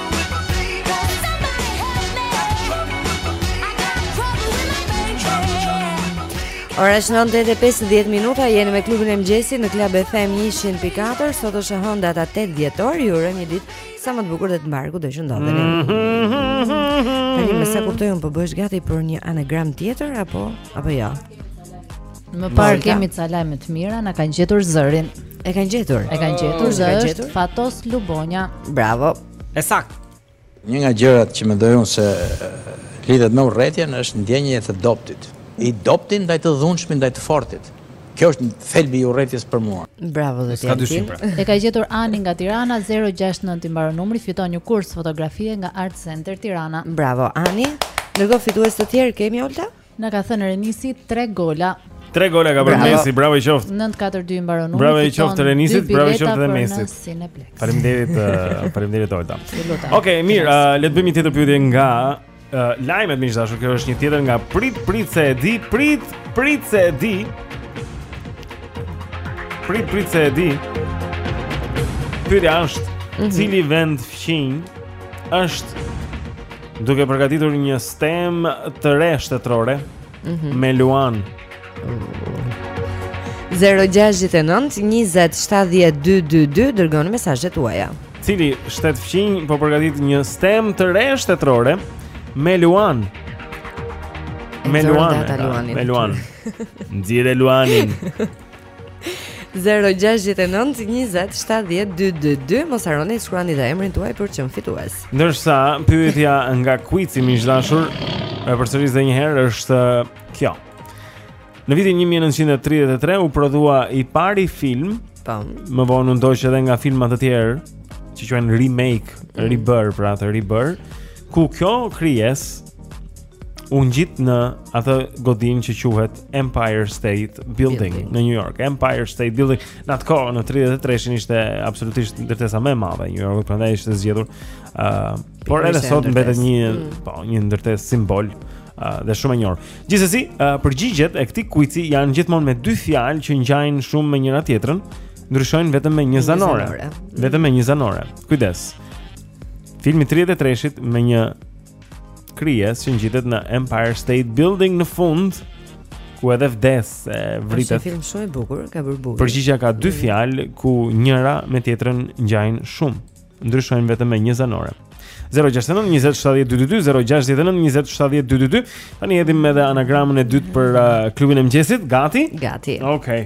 Ora shënon 9:50 minuta, jeni me klubin e mëngjesit në Club FM 104. Sot është e hëna data 8 dhjetor, ju urojmë një ditë sa më të bukur dhe të mbarë kudo që ndodheni. Tani me sa kuptoj unë po bëhesh gati për një anagram tjetër apo apo jo? Më parë kemi ca lajme të mira, na kanë gjetur zërin. E kanë gjetur. E kanë gjetur, oh, kanë gjetur. Fatos Lubonja. Bravo. E saktë. Një nga gjërat që mendoj unë se lidhet me urrejtjen është ndjenja e të dobëtit. I dobëti ndaj të dhunshmit, ndaj të fortit. Kjo është thelbi i urrejtjes për mua. Bravo s'ka dyshim pra. E ka gjetur Ani nga Tirana 069 i mbaron numri, fiton një kurs fotografie nga Art Center Tirana. Bravo Ani. Ndërkohë fitues të tjerë kemi Olta? Na ka thënë Renisi 3 gola. Tre gola ka bërë Messi, bravo i qoftë. 9-4-2 i mbaron numri. Bravo i qoftë Renisit, bravo i qoftë edhe Messit. Faleminderit, eh, faleminderit Olta. Okej, okay, mirë, uh, le të bëjmë një tjetër pyetje nga uh, lajmet miq të dashur. Kjo është një tjetër nga Prit Prit se e di, Prit Prit se e di. Prit Prit se e di. Pyetja është, mm -hmm. cili vend fqinj është Duke përgatitur një stemë të re shtetërore mm -hmm. me Luan. 069 20 70 222 dërgoni mesazhet tuaja. Cili shtet fqinj po përgatit një stemë të re shtetërore me Luan? Me Luan. Me Luan. Nxire Luanin. 0-6-9-20-70-222 Mos harroni shkruani dhe emrin tuaj për çdo fitues Ndërsa, pyetja nga kuici miq të dashur E përsëris dhe njëherë është kjo Në vitin 1933 u prodhua i pari film Tam. Po. Më vonë u ndoq edhe nga filma të tjerë Që quhen remake, mm. rebirth, pra të rebirth Ku kjo krijesë u ngjit në atë godinë që quhet Empire State Building, Building. në New York. Empire State Building në atë kohë në 33-shin ishte absolutisht ndërtesa më e madhe e New Yorkut, prandaj ishte zgjedhur. ë uh, Por edhe sot mbetet një, mm. po, një ndërtesë simbol uh, dhe shumë e njohur. Gjithsesi, uh, përgjigjet e këtij kuici janë gjithmonë me dy fjalë që ngjajnë shumë me njëra-tjetrën, ndryshojnë vetëm me një zanore. Vetëm me një zanore. Kujdes. Filmi 33-shit me një krijesë që ngjitet në Empire State Building në fund ku edhe vdes e vritet. Është film shumë i bukur, ka bërë bujë. Përgjigja ka dy fjalë ku njëra me tjetrën ngjajnë shumë. Ndryshojnë vetëm me një zanore. 069 20 70 222 069 20 70 222 Tani hedhim edhe anagramën e dytë për uh, klubin e mëngjesit Gati? Gati Okej okay.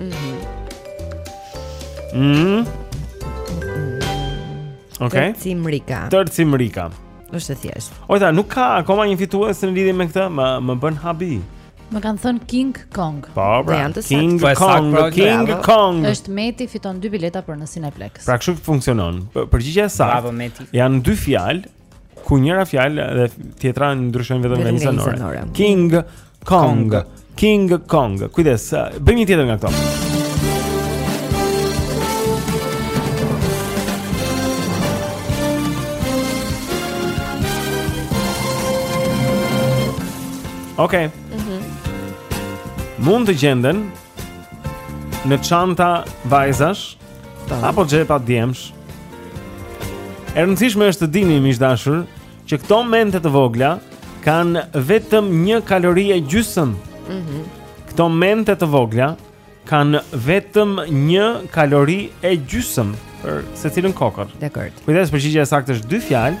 Mhm. Mhm. Okej. Tërci Mrika. Tërci Mrika. Është e thjeshtë. Ojta, nuk ka akoma një fitues në lidhje me këtë, më më bën habi. Më kanë thënë King Kong. Po, pra, janë të King saktë. Kong, pra, King bravo. Kong. Është Meti fiton dy bileta për në Cineplex. Pra kështu funksionon. Përgjigja është e saktë. Bravo Meti. Janë dy fjalë ku njëra fjalë dhe tjetra ndryshojnë vetëm me një zanore. King Kong. King Kong. Kujdes, bëjmë një tjetër nga këto. Ok. Mhm. Mund të gjenden në çanta vajzash. Ta. Apo xhepa djemsh. E rëndësishme është të dini miq të dashur që këto mente të vogla kanë vetëm një kalori e gjysëm. Mhm. Mm këto mente të vogla kanë vetëm një kalori e gjysëm për secilën kokërr. Dakord. Kujdes përgjigjja e saktë është dy fjalë.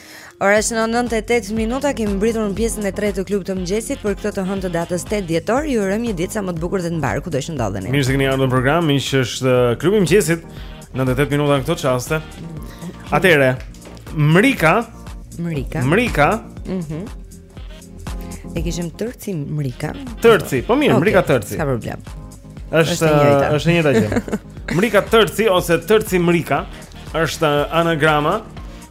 Ora është 9:08 minuta, kemi mbërritur në pjesën e tretë të klubit të mëngjesit për këtë të hënë të datës 8 dhjetor. Ju urojmë një ditë sa më të bukur dhe të mbarë kudo të ndodheni. Mirë se keni ardhur në program, miq, është uh, klubi i mëngjesit. 9:08 minuta në këto çaste. Atëherë, Mrika, Mrika. Mrika. Mhm. Mm e kishim tërci Mrika. Tërci, po mirë, okay, Mrika tërci. Ka problem. Është është e njëjta gjë. Mrika tërci ose tërci Mrika është uh, anagrama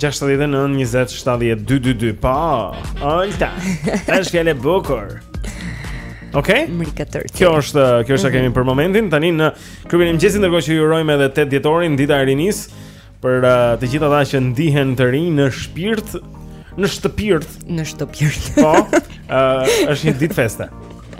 0692070222 Pa, ojta Është e bukur Ok? Kjo është, kjo është a kemi për momentin Tani në klubin e mëngjesit Ndërkohë që ju urojmë edhe 8 dhjetorin Dita e rinisë Për uh, të gjithë ata që ndihen të rinj Në shpirt Në shtëpirt Në shtëpirt Po, uh, është një ditë feste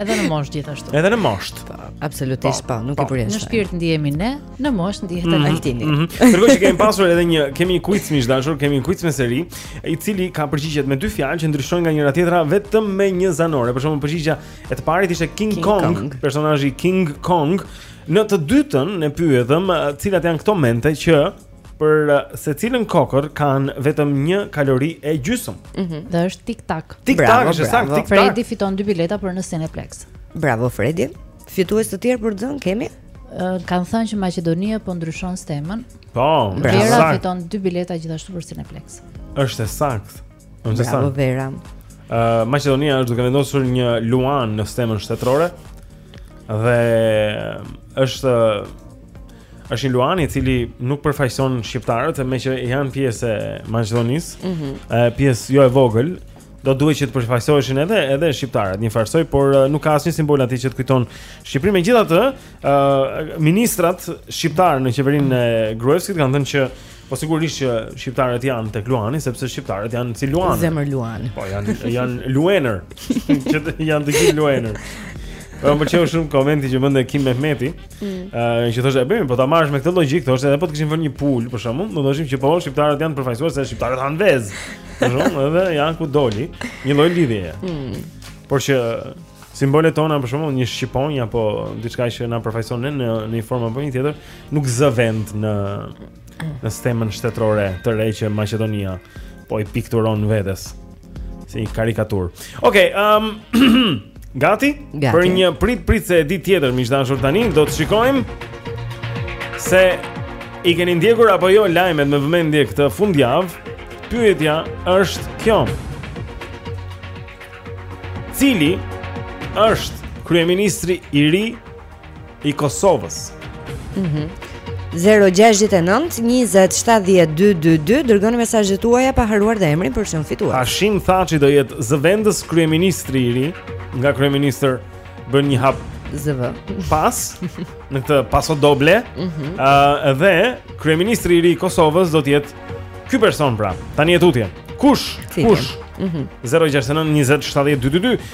Edhe në moshë gjithashtu Edhe në moshë po, Absolutisht, po, po nuk e përjashtoj Në shpirt ndihemi ne Në moshë ndihet mm -hmm, Altini. Mm -hmm. Ndërkohë që kemi pasur edhe një kemi një quiz miq të dashur, kemi një quiz me seri, i cili ka përgjigjet me dy fjalë që ndryshojnë nga njëra tjetra vetëm me një zanore. Për shembull, përgjigja e të parit ishte King Kong, personazhi King Kong. Në të dytën ne pyetëm cilat janë këto mente që për secilën kokërr kanë vetëm një kalori e gjysmë. Mhm. Mm dhe është tik tak. Tik tak, është e saktë tik tak. Fredi fiton dy bileta për në Cineplex. Bravo Fredi. Fitues të tjerë për të dhënë kemi? Ëh, kanë thënë që Maqedonia po ndryshon stemën. Po, pra, saktë. Vera fiton dy bileta gjithashtu për Cineplex. Është e saktë. Është e saktë. Bravo Vera. Ë Maqedonia është duke vendosur një luan në stemën shtetërore dhe është është një luan i cili nuk përfaqëson shqiptarët, meqë janë pjesë e Maqedonisë, Mhm. e pjesë jo e vogël, do të duhej që të përfaqësoheshin edhe edhe shqiptarët njëfarësoj, por uh, nuk ka asnjë simbol aty që të kujton Shqipërinë. Megjithatë, ë uh, ministrat shqiptarë në qeverinë e Gruevskit kanë thënë që po sigurisht që shqiptarët janë tek Luani sepse shqiptarët janë si Luani. Zemër Luan. Po janë janë Luener. që janë të gjithë Luener. Po më pëlqeu shumë komenti që bënte Kim Mehmeti. Mm. Uh, që thoshte e bëjmë, po ta marrësh me këtë logjikë, thoshte edhe po të kishim vënë një pulë për shembull, do të thoshim që po shqiptarët janë të përfaqësuar se shqiptarët hanë vezë. Për shembull edhe ja ku doli, një lloj lidhje. Mm. Por që simbolet tona për shembull një shqiponjë apo diçka që na përfaqëson ne në në një formë apo një tjetër, nuk zë vend në në stemën shtetërore të re që Maqedonia po i pikturon vetes si një karikaturë. Okej, okay, ëm um, gati? gati për një prit prit se ditë tjetër miq të dashur tani do të shikojmë se i keni ndjekur apo jo lajmet me vëmendje këtë fundjavë. Pyetja është kjo. Cili është kryeministri i ri i Kosovës. Mhm. Mm 0-6-9-20-70-222 Dërgoni mesazhet tuaja pa harruar dhe emrin për të na fituar Hashim Thaçi do jetë zëvendëskryeministri i ri Nga kryeministër bën një hap ZV Pas Në këtë paso doble mm -hmm. uh, Dhe kryeministri i ri i Kosovës do të jetë Ky person pra Tani e tutje Kush Kush mm -hmm. 0-6-9-20-70-222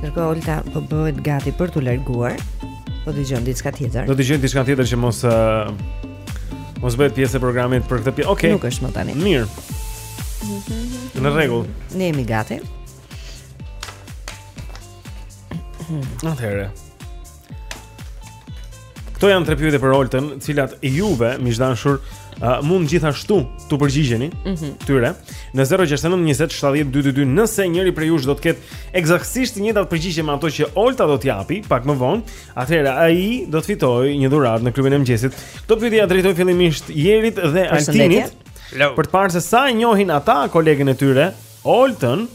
Ndërkohë Olta po bëhet gati për t'u larguar. Po dëgjon diçka tjetër. Do dëgjojmë diçka tjetër që mos uh, mos bëhet pjesë e programit për këtë pjesë. Okej. Okay. Nuk është më tani. Mirë. Mhm. Në rregull. Ne jemi gati. Atëherë. Këto janë tre pyetje për Oltën, të cilat juve, miq të dashur, uh, mund gjithashtu t'u përgjigjeni mm -hmm. tyre në 069 20 70 222 nëse njëri prej jush do të ketë eksaktësisht të njëjtat përgjigje me ato që Olta do të japi pak më vonë, atëherë ai do të fitojë një dhuratë në klubin e mëngjesit. Këto pyetje ia drejtoj fillimisht Jerit dhe Altinit. Për të parë se sa e njohin ata kolegen e tyre, Oltën,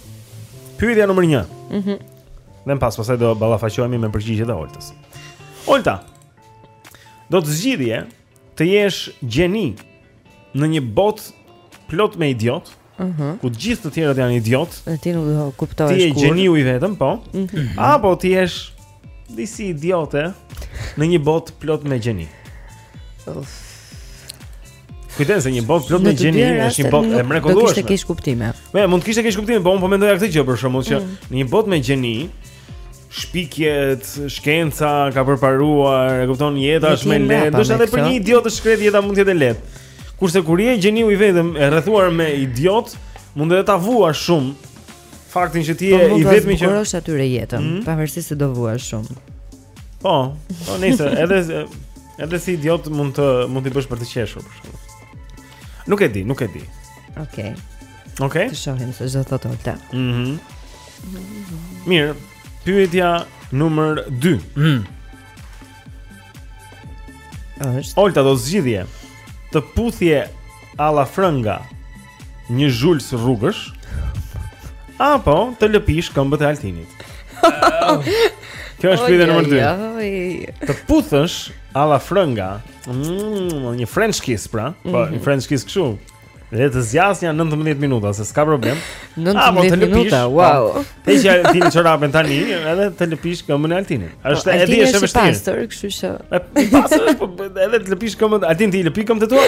pyetja nr. 1. Mhm. Mm Dhe më pas pastaj do ballafaqohemi me përgjigjet e Oltës Olta Do të zgjidhje të jesh gjeni Në një botë plot me idiotë uh mhm. -huh. Ku gjithë të tjerët janë idiotë Dhe ti nuk do kuptohesh kurrë Ti je gjeniu i vetëm, po uh mhm. -huh. Apo të jesh disi idiote Në një botë plot me gjeni Uff Kujtoni se një botë plot me gjeni është një botë e mrekullueshme. Do kishte keqkuptime. Me, mund të kishte keqkuptime, po unë po mendoja këtë gjë për shkakun që mm. në një botë me gjeni shpikjet, shkenca ka përparuar, e kupton jeta është më e lehtë, ndoshta edhe për një idiot të shkretë jeta mund të jetë e lehtë. Kurse kur je gjeniu i vetëm, e rrethuar me idiotë, mund edhe ta vuash shumë faktin që ti po, je i vetmi që është aty në jetën, mm -hmm. pavarësisht se do vuash shumë. Po, po nëse edhe edhe si idiot mund të mund të bësh për të qeshur për shkak. Nuk e di, nuk e di. Okej. Okay. Okej. Okay? Të shohim se çfarë thotë Olta. Mhm. Mm Mirë, pyetja numër 2. Mhm. Mm Është. Olta do zgjidhje të puthje allafrënga. një zhulës rrugësh Apo të lëpish këmbët e Altinit Kjo është pyetja numër 2 Të puthësh allafrënga mm, Një french kiss pra mm -hmm. Një french kiss kështu Dhe të zgjasë një 19 minuta Se s'ka problem 19 Apo, të lëpish, minuta, po. wow Te që altini që rapen tani Edhe të lëpish këmbën e Altinit po, është po, Altini është i pastër, kështu që I pastër, po, edhe të lëpish këmbën Altin ti i lëpin këmbët e tua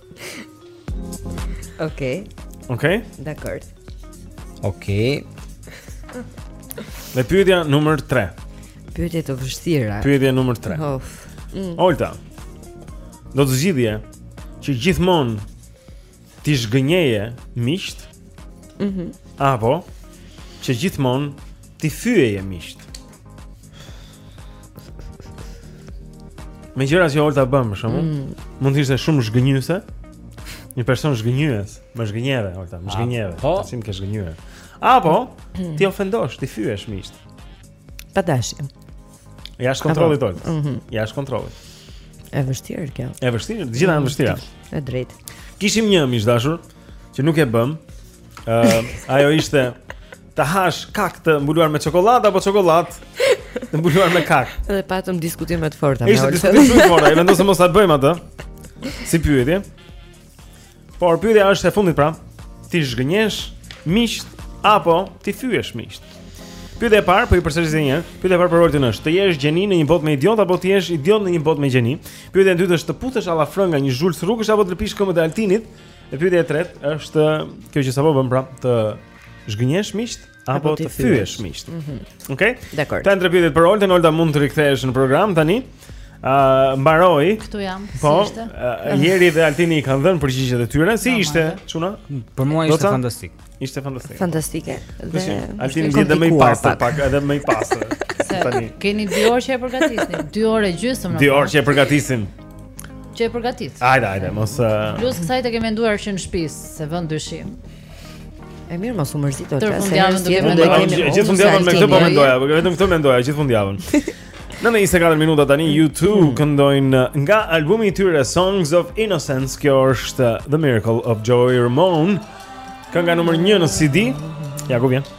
Okej. Okej. Dakor. Okej. Me pyetja numër 3. Pyetje të vështira. Pyetja numër 3. Of. Mm. Olta. Do të zgjidhje që gjithmonë t'i zhgënjeje miqtë. Mhm. Mm Apo që gjithmonë T'i fyeje miqtë Me gjëra që Olta bën shumë mm. Mund të ishte shumë zhgënjyese Një person zhgënjyes Më zhgënjeve, Olta më zhgënjeve Po si më ke zhgënjyer Apo, mm. t'i ofendosh, t'i fyesh miqtë Pa dashje Jashtë kontrollit Olta mm -hmm. Jashtë kontrollit E vështirë kjo E vështirë, të gjitha të vështira E drejtë Kishim një më të ashpër Që nuk e bëmë uh, Ajo ishte Të hash kakë të mbuluar me çokoladë apo çokoladë të mbuluar me kakë? Dhe patëm diskutime të forta me Olsen. Ishte diskutim shumë i fortë, vendosëm mos ta bëjmë atë. Si pyetje? Por pyetja është e fundit pra, t'i zhgënjesh miqtë apo t'i fyesh miqtë? Pyetja e parë, po i përsëris edhe një herë. Pyetja e parë për Oltën është, të jesh gjeni në një botë me idiotë apo të jesh idiot në një botë me gjeni? Pyetja e dytë është, të puthesh allafrënga një zhuls rrugësh apo të lëpish këmbët e Altinit? E pyetja e tretë është, kjo që sapo bëmë pra, të zhgënjesh miqtë apo të fyesh miqtë. Mm -hmm. Okej. Okay? Dakor. Tani tre pyetjet për Oltën, Olta mund të rikthehesh në program tani. Ë uh, mbaroi. Këtu jam. Po. Uh, Jeri dhe Altini i kanë dhënë përgjigjet e tyre. Si no, ishte? Çuna? Për mua ishte Dota? fantastik. Ishte fantastik. Fantastike. Dhe Altini ndihet më i pastër pak, pak, edhe më i pastër. Tani. Keni 2 orë që e përgatisni. 2 orë gjysmë. 2 orë që e përgatisim që e përgatit. Hajde, hajde, mos. Plus kësaj të ke menduar që në shtëpi s'e vë në dyshim. E mirë mos u mërzit Olta se. Gjithë fundjavën me këtë po mendoja, po vetëm këtë mendoja gjithë fundjavën. Në 24 minuta tani U2 mm. këndojnë nga albumi i tyre Songs of Innocence, kjo është The Miracle of Joey Ramone. Kënga numër 1 në CD. Ja ku vjen.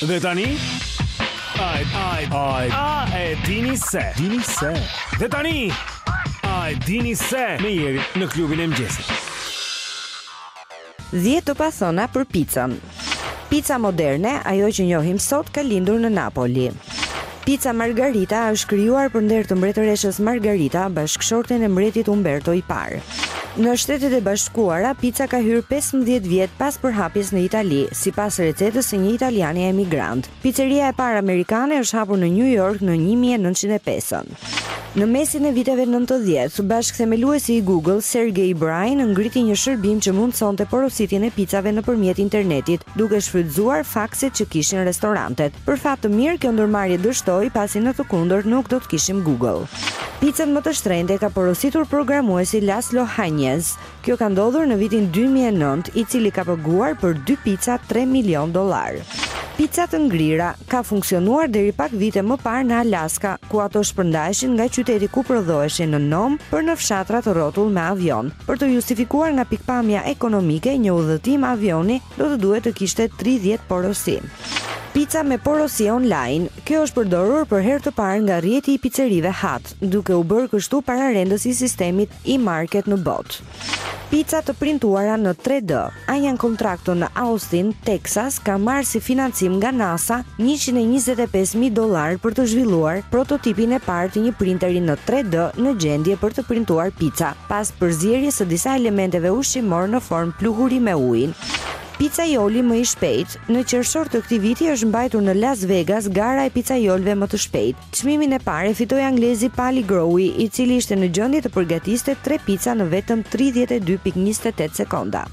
Dhe tani Ai ai ai a e dini se dini se Dhe tani A e dini se me Jerin në klubin e mëngjesit Dhjetë të pathëna për picën. Pica moderne, ajo që njohim sot, ka lindur në Napoli. Pica Margarita është krijuar për nder të mbretëreshës Margarita, bashkëshorten e mbretit Umberto i Parë. Në Shtetet e Bashkuara, pica ka hyrë pesëmbëdhjetë vjet pas përhapjes në Itali, sipas recetës së një italiani emigrant. Piceria e parë amerikane është hapur në Nju Jork në një mijë e nëntëqind e pesën. Në mesin e viteve nëntëdhjetë, bashkëthemeluesi i Google, Sergey Brin, ngriti një shërbim që mundësonte porositjen e picave nëpërmjet internetit, duke shfrytëzuar fakset që kishin restorantet. Për fat të mirë, kjo ndërmarrje dështoi, pasi në të kundërt nuk do të kishim Google. Picat më të shtrenjta i ka porositur programuesi Laszlo Hanyecz, Kjo ka ndodhur në vitin dy mijë e nëntë, i cili ka paguar për dy pica tre milionë dollarë. Pica të ngrira ka funksionuar deri pak vite më parë në Alaska, ku ato shpërndaheshin nga qyteti ku prodhoheshin në Nom për në fshatrat rrotull me avion. Për të justifikuar nga pikëpamja ekonomike një udhëtim avioni do të duhet të kishte tridhjetë porosi. Pica me porosi online, kjo është përdorur për herë të parë nga rrjeti i picerive Hut, duke u bërë kështu pararendësi i sistemit e-market në botë. Pica të printuara në 3D, Anjan Contractor në Austin, Texas, ka marrë si financim nga NASA njëqind e njëzet e pesë mijë dollarë për të zhvilluar prototipin e parë të një printeri në 3D në gjendje për të printuar pica, pas përzierjes së disa elementeve ushqimorë në formë pluhuri me ujin. Picajoli më i shpejtë., Në qershor të këtij viti është mbajtur në Las Vegas gara e picajolëve më të shpejtë, Çmimin e parë e fitoi anglezi Pali Grewal, i cili ishte në gjendje të përgatiste tre pica në vetëm tridhjetë e dy pikë njëzet e tetë sekonda.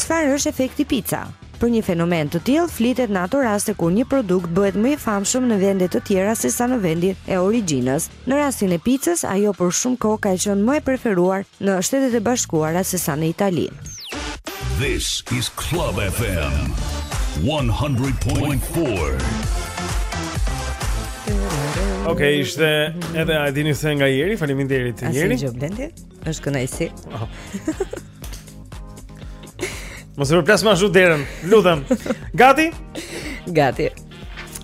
Çfarë është efekti pica? Për një fenomen të tillë flitet në ato raste kur një produkt bëhet më i famshëm në vende të tjera sesa në vendin e origjinës. Në rastin e picës, ajo për shumë kohë ka qenë më e preferuar në Shtetet e Bashkuara sesa në Itali. This is Club FM 100.4. Okej, ishte edhe a e dini se nga Jeri, faleminderit Jeri. Asgjë Blendi, është kënaqësi. Oh. Mos e përplas më ashtu derën, të lutem. Gati? Gati.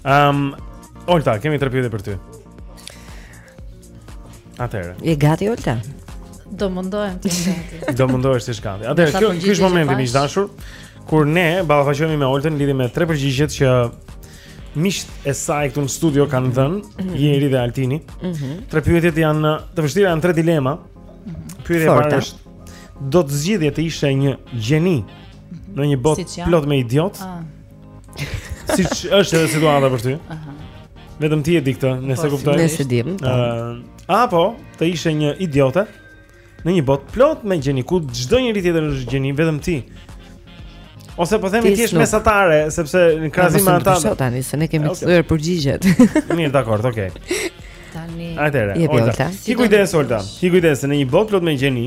Ehm, um, Olta, kemi tre pyetje për ty. Atëherë. Je gati Olta? Do mundohem të jem gati. Do mundohesh të jesh gati. Atëherë, kjo ky është momenti më i dashur kur ne ballafaqohemi me Oltën lidhur me tre përgjigjet që miqtë e saj këtu në studio kanë dhënë, mm -hmm. Jeri dhe Altini. Mm -hmm. Tre pyetjet janë të vështira, janë tre dilema. Mm -hmm. Pyetja e parë është do të zgjidhje të ishe një gjeni në një botë si plot me idiotë? Ah. Siç është edhe situata për ty Vetëm ti e di këtë, nëse po, kuptoj Nëse di më po. Apo, të ishe një idiote Në një botë plot me gjeni Ku çdo njeri tjetër është gjeni Vetëm ti Ose po themi ti je mesatare Sepse në krahasim me ata Po tani, se ne i kemi dhënë përgjigjet Mirë, dakord, okej Tani Atëherë, Olta Ki kujdes, Olta Ki kujdes, në një botë plot me gjeni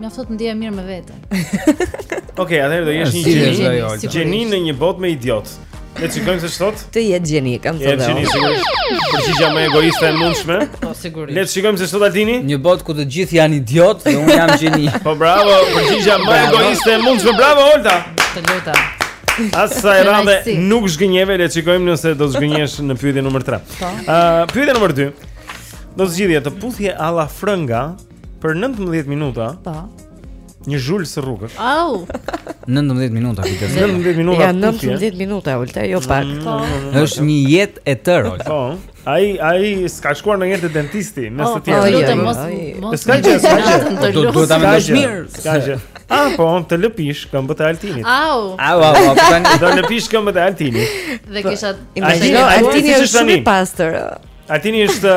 Mjafton të ndihesha mirë me vete. Okej, okay, atëherë do jesh një gjeni. Gjeni në një botë me idiot. Le të shikojmë se ç'thot. Të jetë gjeni, kam thënë. Jetë gjeni sigurisht. Përgjigja më egoiste e mundshme. Po sigurisht. Le të shikojmë se ç'thot Altini. Një botë ku të gjithë janë idiot dhe unë jam gjeni. Po bravo, përgjigja më egoiste e mundshme. Bravo Olta. Të lutem. As aty Rande nuk zhgënjeve, le të shikojmë nëse do të zhgënjesh në pyetjen numër 3. Po. Ë, pyetja numër 2. Do të zgjidhje të puthje alla frënga Për 19 minuta. Po. Një zhuls rrugës. Au. 19 minuta këtë. 19 minuta. Ja 19 minuta Olta, jo pak. Mm, po. Mm, mm, Është një jetë e tërë. Po. Ai ai s'ka shkuar ndonjëherë te dentisti, në oh, të tjerë. Po, të lutem mos. S'ka gjë, s'ka gjë. Do duhet ta mendosh mirë. S'ka gjë. Ah, po, të lëpish këmbët e Altinit. Au. Au, au, au, po tani do lëpish këmbët e Altinit. Dhe kisha Altini, Altini është shumë i pastër. Altini është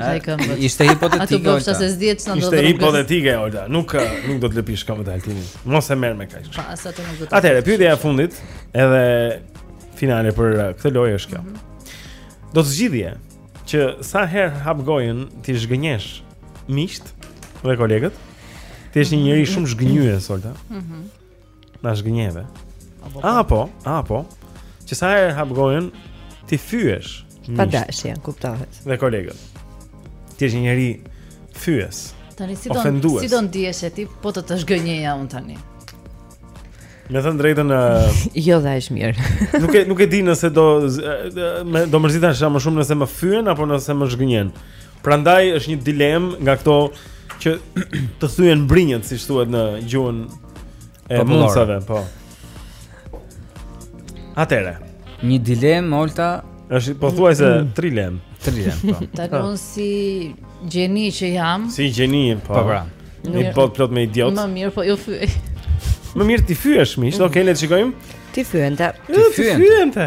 Ai këmbët. Ishte hipotetike. Ato bëfsha se s'di ç'na do të thotë. Ishte hipotetike Olta. Nuk eh, nuk do të lëpish këmbët e Altinit. Mos e merr me kaq. Pa, sa të nuk do të. Atëherë, pyetja e fundit, edhe finale për eh, këtë lojë është kjo. Mm -hmm. Do të zgjidhje që sa herë hap gojën t'i zhgënjesh miqtë dhe kolegët. Të jesh një njeri shumë zhgënjyes, Olta. Mhm. Mm Na zhgënjeve. Apo, apo, apo që sa herë hap gojën t'i fyesh. Pa dashje, kuptohet. Dhe kolegët. Të jesh një njeri fyes. Tani si do si do ndihesh ti po të të zhgënjeja unë tani. Me thënë të drejtën uh, Jo dhe është mirë Nuk e, nuk e di nëse do Do mërzitesha më shumë nëse më fyen Apo nëse më zhgënjen Prandaj është një dilemë nga këto që të thyen brinjët, siç thuhet në gjuhën e mundësve, po. Atëherë. Një dilemë Olta është pothuajse mm. trilemë. Trilemë, po. Tani unë si gjeni që jam. Si gjeni, po. Po pra. Një botë plot me idiot. Më mirë, po ju fyej. Më mirë t'i fyesh miqtë, mm. okay, le të shikojmë. T'i fyente. T'i fyente.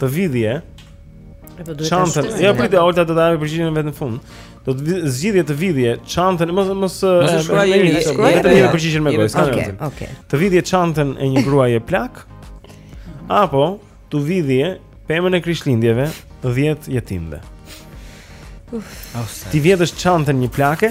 Të vidhje. Po çantën. Ja prit, Olta do ta japë përgjigjen vetëm në fund. Do të zgjidhje të vidhje çantën, mos mos mos e thuaj një herë, shkruaje dhe një herë përgjigjen me gojë. Okej, okej. Të vidhje çantën e një gruaje plakë. Apo t'u vidhje pemën e Krishtlindjeve 10 jetimëve. Uf. T'i vjedhësh çantën një plake?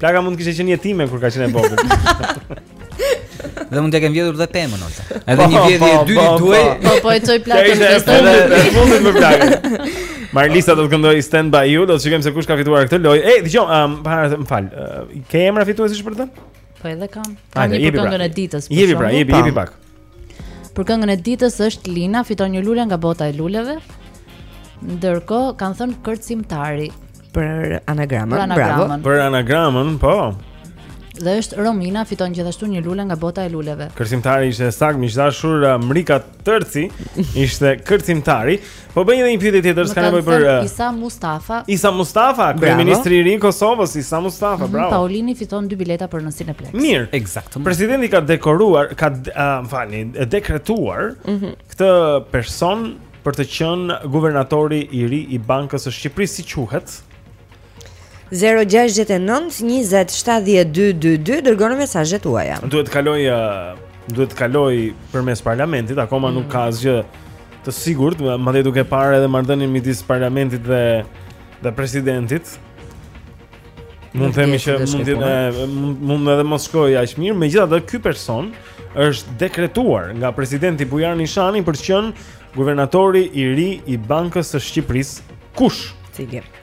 Plaka mund të kishte qenë jetime kur ka qenë e vogël. Dhe mund t'i kenë vjedhur dhe pemën ose. Edhe një vjedhje e dytë duhej. Po po e çoj plakën në festë. Edhe mund të më plakë. Marlisa do të këndojë Stand by You, do të shikojmë se kush ka fituar këtë lojë. Ej, dëgjoj, um, para të më fal. Uh, ke emra fituesish për të? Po dhe kam. Kam një pra. për këngën e ditës. Jepi pra, jepi, jepi pak. Për këngën e ditës është Lina fiton një lule nga bota e luleve. Ndërkohë kanë thënë kërcimtari për anagramën. Për anagramën. Bravo. Për anagramën, po. Dhe është Romina fiton gjithashtu një lule nga bota e luleve. Kërcimtari ishte saktë miq të dashur uh, Mrika Tërci ishte kërcimtari. Po bëj edhe një pyetje tjetër, s'ka nevojë për eh, Isa Mustafa. Isa Mustafa, kryeministri i ri i Kosovës, Isa Mustafa, mhm, bravo. Paulini fiton dy bileta për në Cineplex. Mirë, eksaktësisht. Presidenti ka dekoruar, ka eh, më falni, dekretuar mhm. këtë person për të qenë guvernatori i ri i Bankës së Shqipërisë, si quhet? 0-6-9-20-72-22 Dërgoni mesazhet tuaja Duhet të kalojë uh, Duhet të kalojë përmes parlamentit Akoma mm. nuk ka asgjë të sigurt Madje duke parë edhe marrëdhënien Midis parlamentit dhe Dhe presidentit Mund të themi që mund të mund edhe mos shkojë aq mirë, megjithatë ky person është dekretuar nga presidenti Bujar Nishani për të qenë guvernatori i ri i Bankës së Shqipërisë. Kush? Tigër.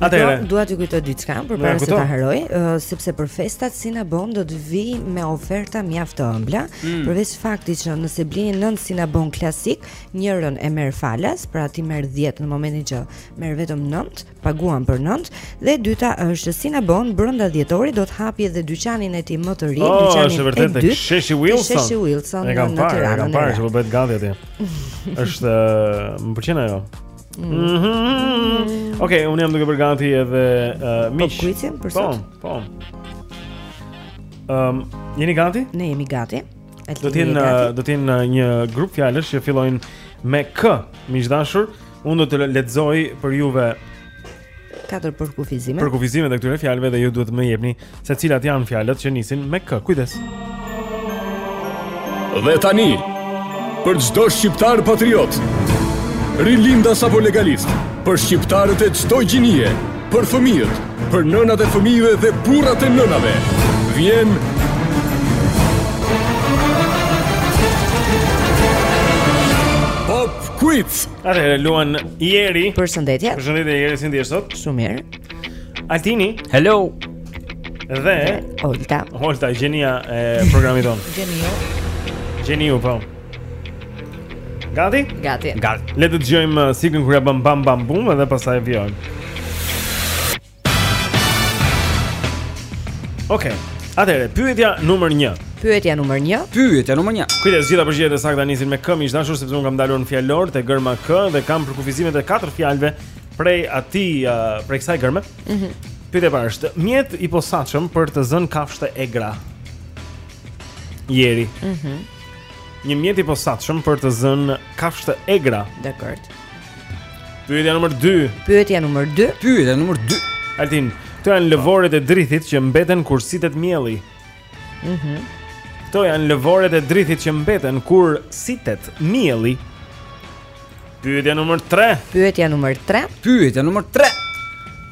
Atëherë, dua, dua t'ju kujtoj diçka përpara se ta harroj, uh, sepse për festat Sinabon do të vijë me oferta mjaft të ëmbla, mm. përveç faktit që nëse blini 9 Sinabon klasik, njërin e merr falas, pra t'i merr 10 në momentin që merr vetëm 9, paguan për 9, dhe e dyta është Sinabon brenda dhjetorit do të hapë edhe dyqanin e tij më të ri, oh, dyqanin e dytë. Sheshi Wilson. Sheshi Wilson. E kam parë, kam parë që po bëhet gati atje. Është, më pëlqen, jo. Mhm. Okej, unë jam duke bërë gati edhe uh, mm. Pop Quizin për po, sot. Po. Ehm, jeni gati? Ne jemi gati. Do të jenë do të jenë një grup fjalësh që fillojnë me K, miq të dashur. Unë do të lexoj për juve Katër përkufizime. Përkufizimet e këtyre fjalëve dhe ju duhet të më jepni se cilat janë fjalët që nisin me k. Kujdes. Dhe tani, për çdo shqiptar patriot, rilindas apo legalist, për shqiptarët e çdo gjinie, për fëmijët, për nënat e fëmijëve dhe burrat e nënave, vjen Pop Quiz. Atëherë luan Jeri. Përshëndetje. Përshëndetje Jeri, si ndihesh sot? Shumë mirë. Altini. Hello. Dhe Olta. Olta gjenia e programit tonë. Gjeniu. Gjeniu po. Gati? Gati. Gati. Le të dëgjojmë uh, siglën kur ia bën bam bam bum edhe pastaj vijojmë. Okej. Okay. Atëherë, pyetja numër 1. Pyetja numër 1. Pyetja numër 1. Kujdes, gjithë përgjigjet e sakta nisin me k, më është dashur sepse unë kam dalur në fjalor te gërma k dhe kam përkufizimet e katër fjalëve prej aty uh, prej kësaj gërme. Mhm. Mm Pyetja para është, mjet i posaçëm për të zënë kafshë të egra. Jeri. Mhm. Mm një mjet i posaçëm për të zënë kafshë të egra. Dakord. Pyetja numër 2 Pyetja numër 2 Pyetja numër 2 Altin, këto janë lëvoret e drithit që mbeten kur sitet mielli mm -hmm. Këto janë lëvoret e drithit që mbeten kur sitet mielli Pyetja numër 3 Pyetja numër 3 Pyetja numër 3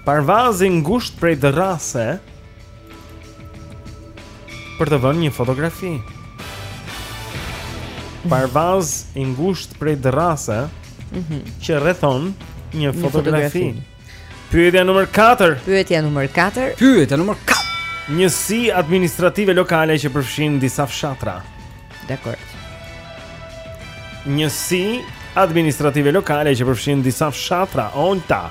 Parvaz i ngushtë prej dërrase Për të vënë një fotografi. Parvaz i ngushtë prej dërrase, mm -hmm. që rrethon një fotografi. Pyetja numër 4. Pyetja numër 4. Pyetja numër 4. Njësi administrative lokale që përfshin disa fshatra. Dakord. Njësi administrative lokale që përfshin disa fshatra, onta.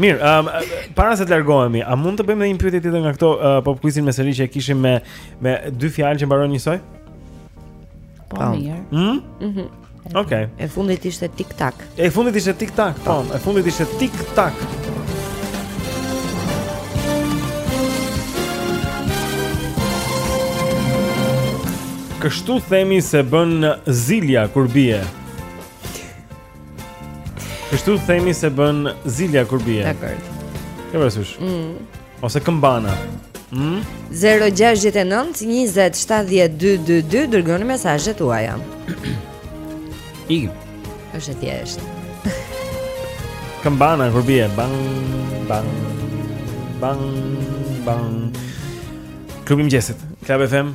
Mirë, um, para se të largohemi, a mund të bëjmë edhe një pyetje tjetër nga këto uh, pop quizin me seri që e kishim me me dy fjalë që mbarojnë njësoj? Po mirë. Ëh? Mm? Mhm. Mm Okej. Okay. E fundit ishte tik tak. E fundit ishte tik tak, po. E fundit ishte tik tak. Kështu themi se bën zilja kur bie. Kështu themi se bën zilja kur bie. Dakord. Ke parasysh? Mm. Ose këmbana. Mm. 069 20 70 222 dërgoni mesazhet tuaja. Ikim. Është e thjeshtë. Këmbana kur bie bang bang bang bang. Klubi i mëngjesit. Club FM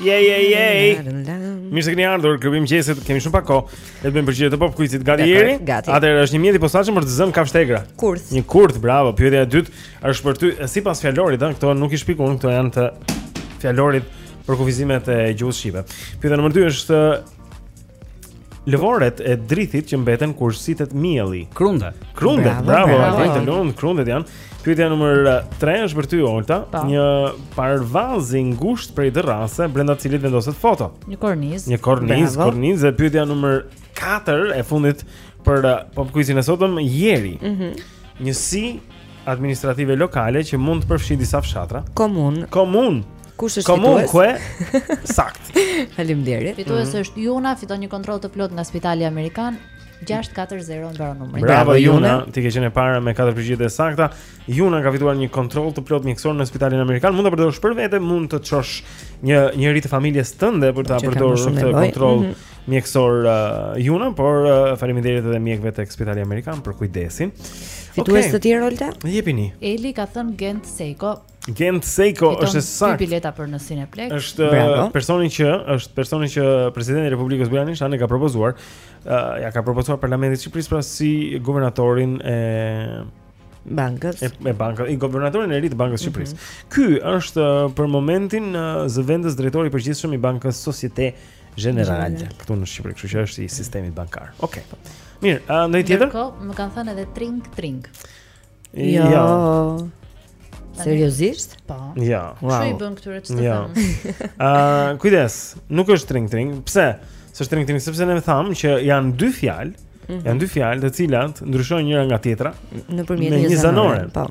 Je je je. Mirë se kini ardhur, klubi i mëngjesit, kemi shumë pak kohë. Le të bëjmë përgjigjet e pop kuicit gati jeri. Atëherë është një mjet i posaçëm për të zënë kafshë të egra. Kurth. Një kurth, bravo. Pyetja e dytë, Është për ty, sipas fjalorit, ëh, këto nuk i shpikim, këto janë të fjalorit për përkufizimet e gjuhës shqipe. Pyetja nr. 2 është lëvoret e drithit që mbeten kur sitet mielli. Krunde. Krunde. Bravo, bravo. Të lum, krundet janë. Pyetja numër 3 është për ty Olta, po. një parvaz i ngushtë prej dërrase brenda të cilit vendoset foto. Një kornizë. Një kornizë, kornizë dhe pyetja numër 4 e fundit për uh, pop quizin e sotëm, Jeri. Mhm. Mm Njësi administrative lokale që mund të përfshijë disa fshatra. Komunë. Komunë. Kush është fitues? Komunë. Saktë. Faleminderit. Fitues mhm. është Juna, fiton një kontroll të plotë nga Spitali Amerikan. 640 mbaron numri. Bravo Juna, ti ke qenë e para me katër përgjigje të sakta. Juna ka fituar një kontroll të plotë mjekësor në Spitalin Amerikan. Mund ta përdorësh për vete, mund të çosh një njeri të familjes tënde për ta përdorur këtë kontroll. Mm -hmm. mjekësor uh, Juna, por uh, faleminderit edhe mjekëve tek Spitali Amerikan për kujdesin. Fitues okay. të tjerë Olta? Jepini. Eli ka thënë Gent Sejko. Gent Sejko është saktë. bileta për në Cineplex. Është uh, personi që është personi që presidenti i Republikës Bujar Nishani ka propozuar, uh, ia ka propozuar parlamentit të Shqipërisë pra si guvernatorin e bankës. E, e bankës, i guvernatorin e ri të Bankës së Shqipërisë. Mm -hmm. Ky është uh, për momentin uh, zëvendësdrejtori i përgjithshëm i Bankës Societe Generale këtu në Shqipëri, kështu që është i sistemit bankar. Okej. Okay. Mirë, uh, ndonjë tjetër? Po, më kanë thënë edhe trink trink. Jo. Ja. Seriozisht? Po. Ja. Wow. Çfarë i bën këtyre të thonë? Ja. Ëh, uh, kujdes, nuk është trink trink. Pse? S'është trink trink sepse ne thamë që janë dy fjalë, mm -hmm. janë dy fjalë të cilat ndryshojnë njëra nga tjetra nëpërmjet një zanore. Po.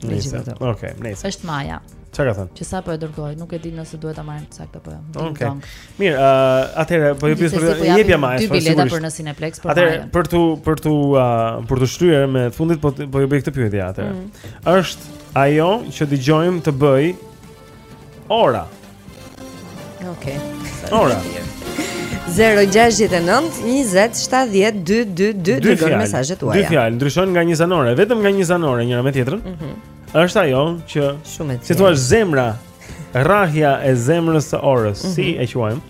Nëse. Okej, okay, nëse. Është Maja. Çfarë ka thënë? Që sapo e dërgoi, nuk e di nëse duhet ta marrim saktë apo jo. Okej. Okay. Mirë, ë uh, atëherë po ju pyes për po jepja më shumë. Dy bileta për në Cineplex për Maja. Atëherë për t'ju për t'ju uh, për t'ju shtyrë me fundit po po ju bëj këtë pyetje atëherë. Mm. Është ajo që dëgjojmë të bëjë Ora. Okej. Okay. Ora. 0-6-9-20-70-2-2-2 Dërgoni mesazhet tuaja. Dy fjalë, ndryshojnë nga një zanore Vetëm nga një zanore, njëra me tjetrën mm -hmm. është ajo që Shumet Si të thuash zemra, rrahja e zemrës së orës mm -hmm. Si e quajmë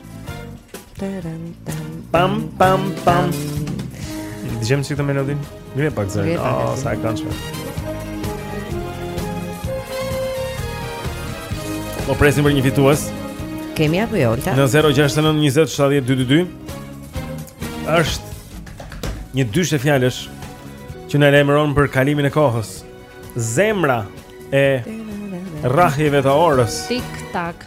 Pam pam pam. Dëgjojmë si këtë melodinë. Ngrije pak zërin. Oh, sa e këndshme. Po presim për një fitues. Kemi apo jo, Olta? Në 069 20 70 222. Është një dyshe fjalësh që na lajmëron për kalimin e kohës. Zemra e rrahjeve të orës. Tik tak.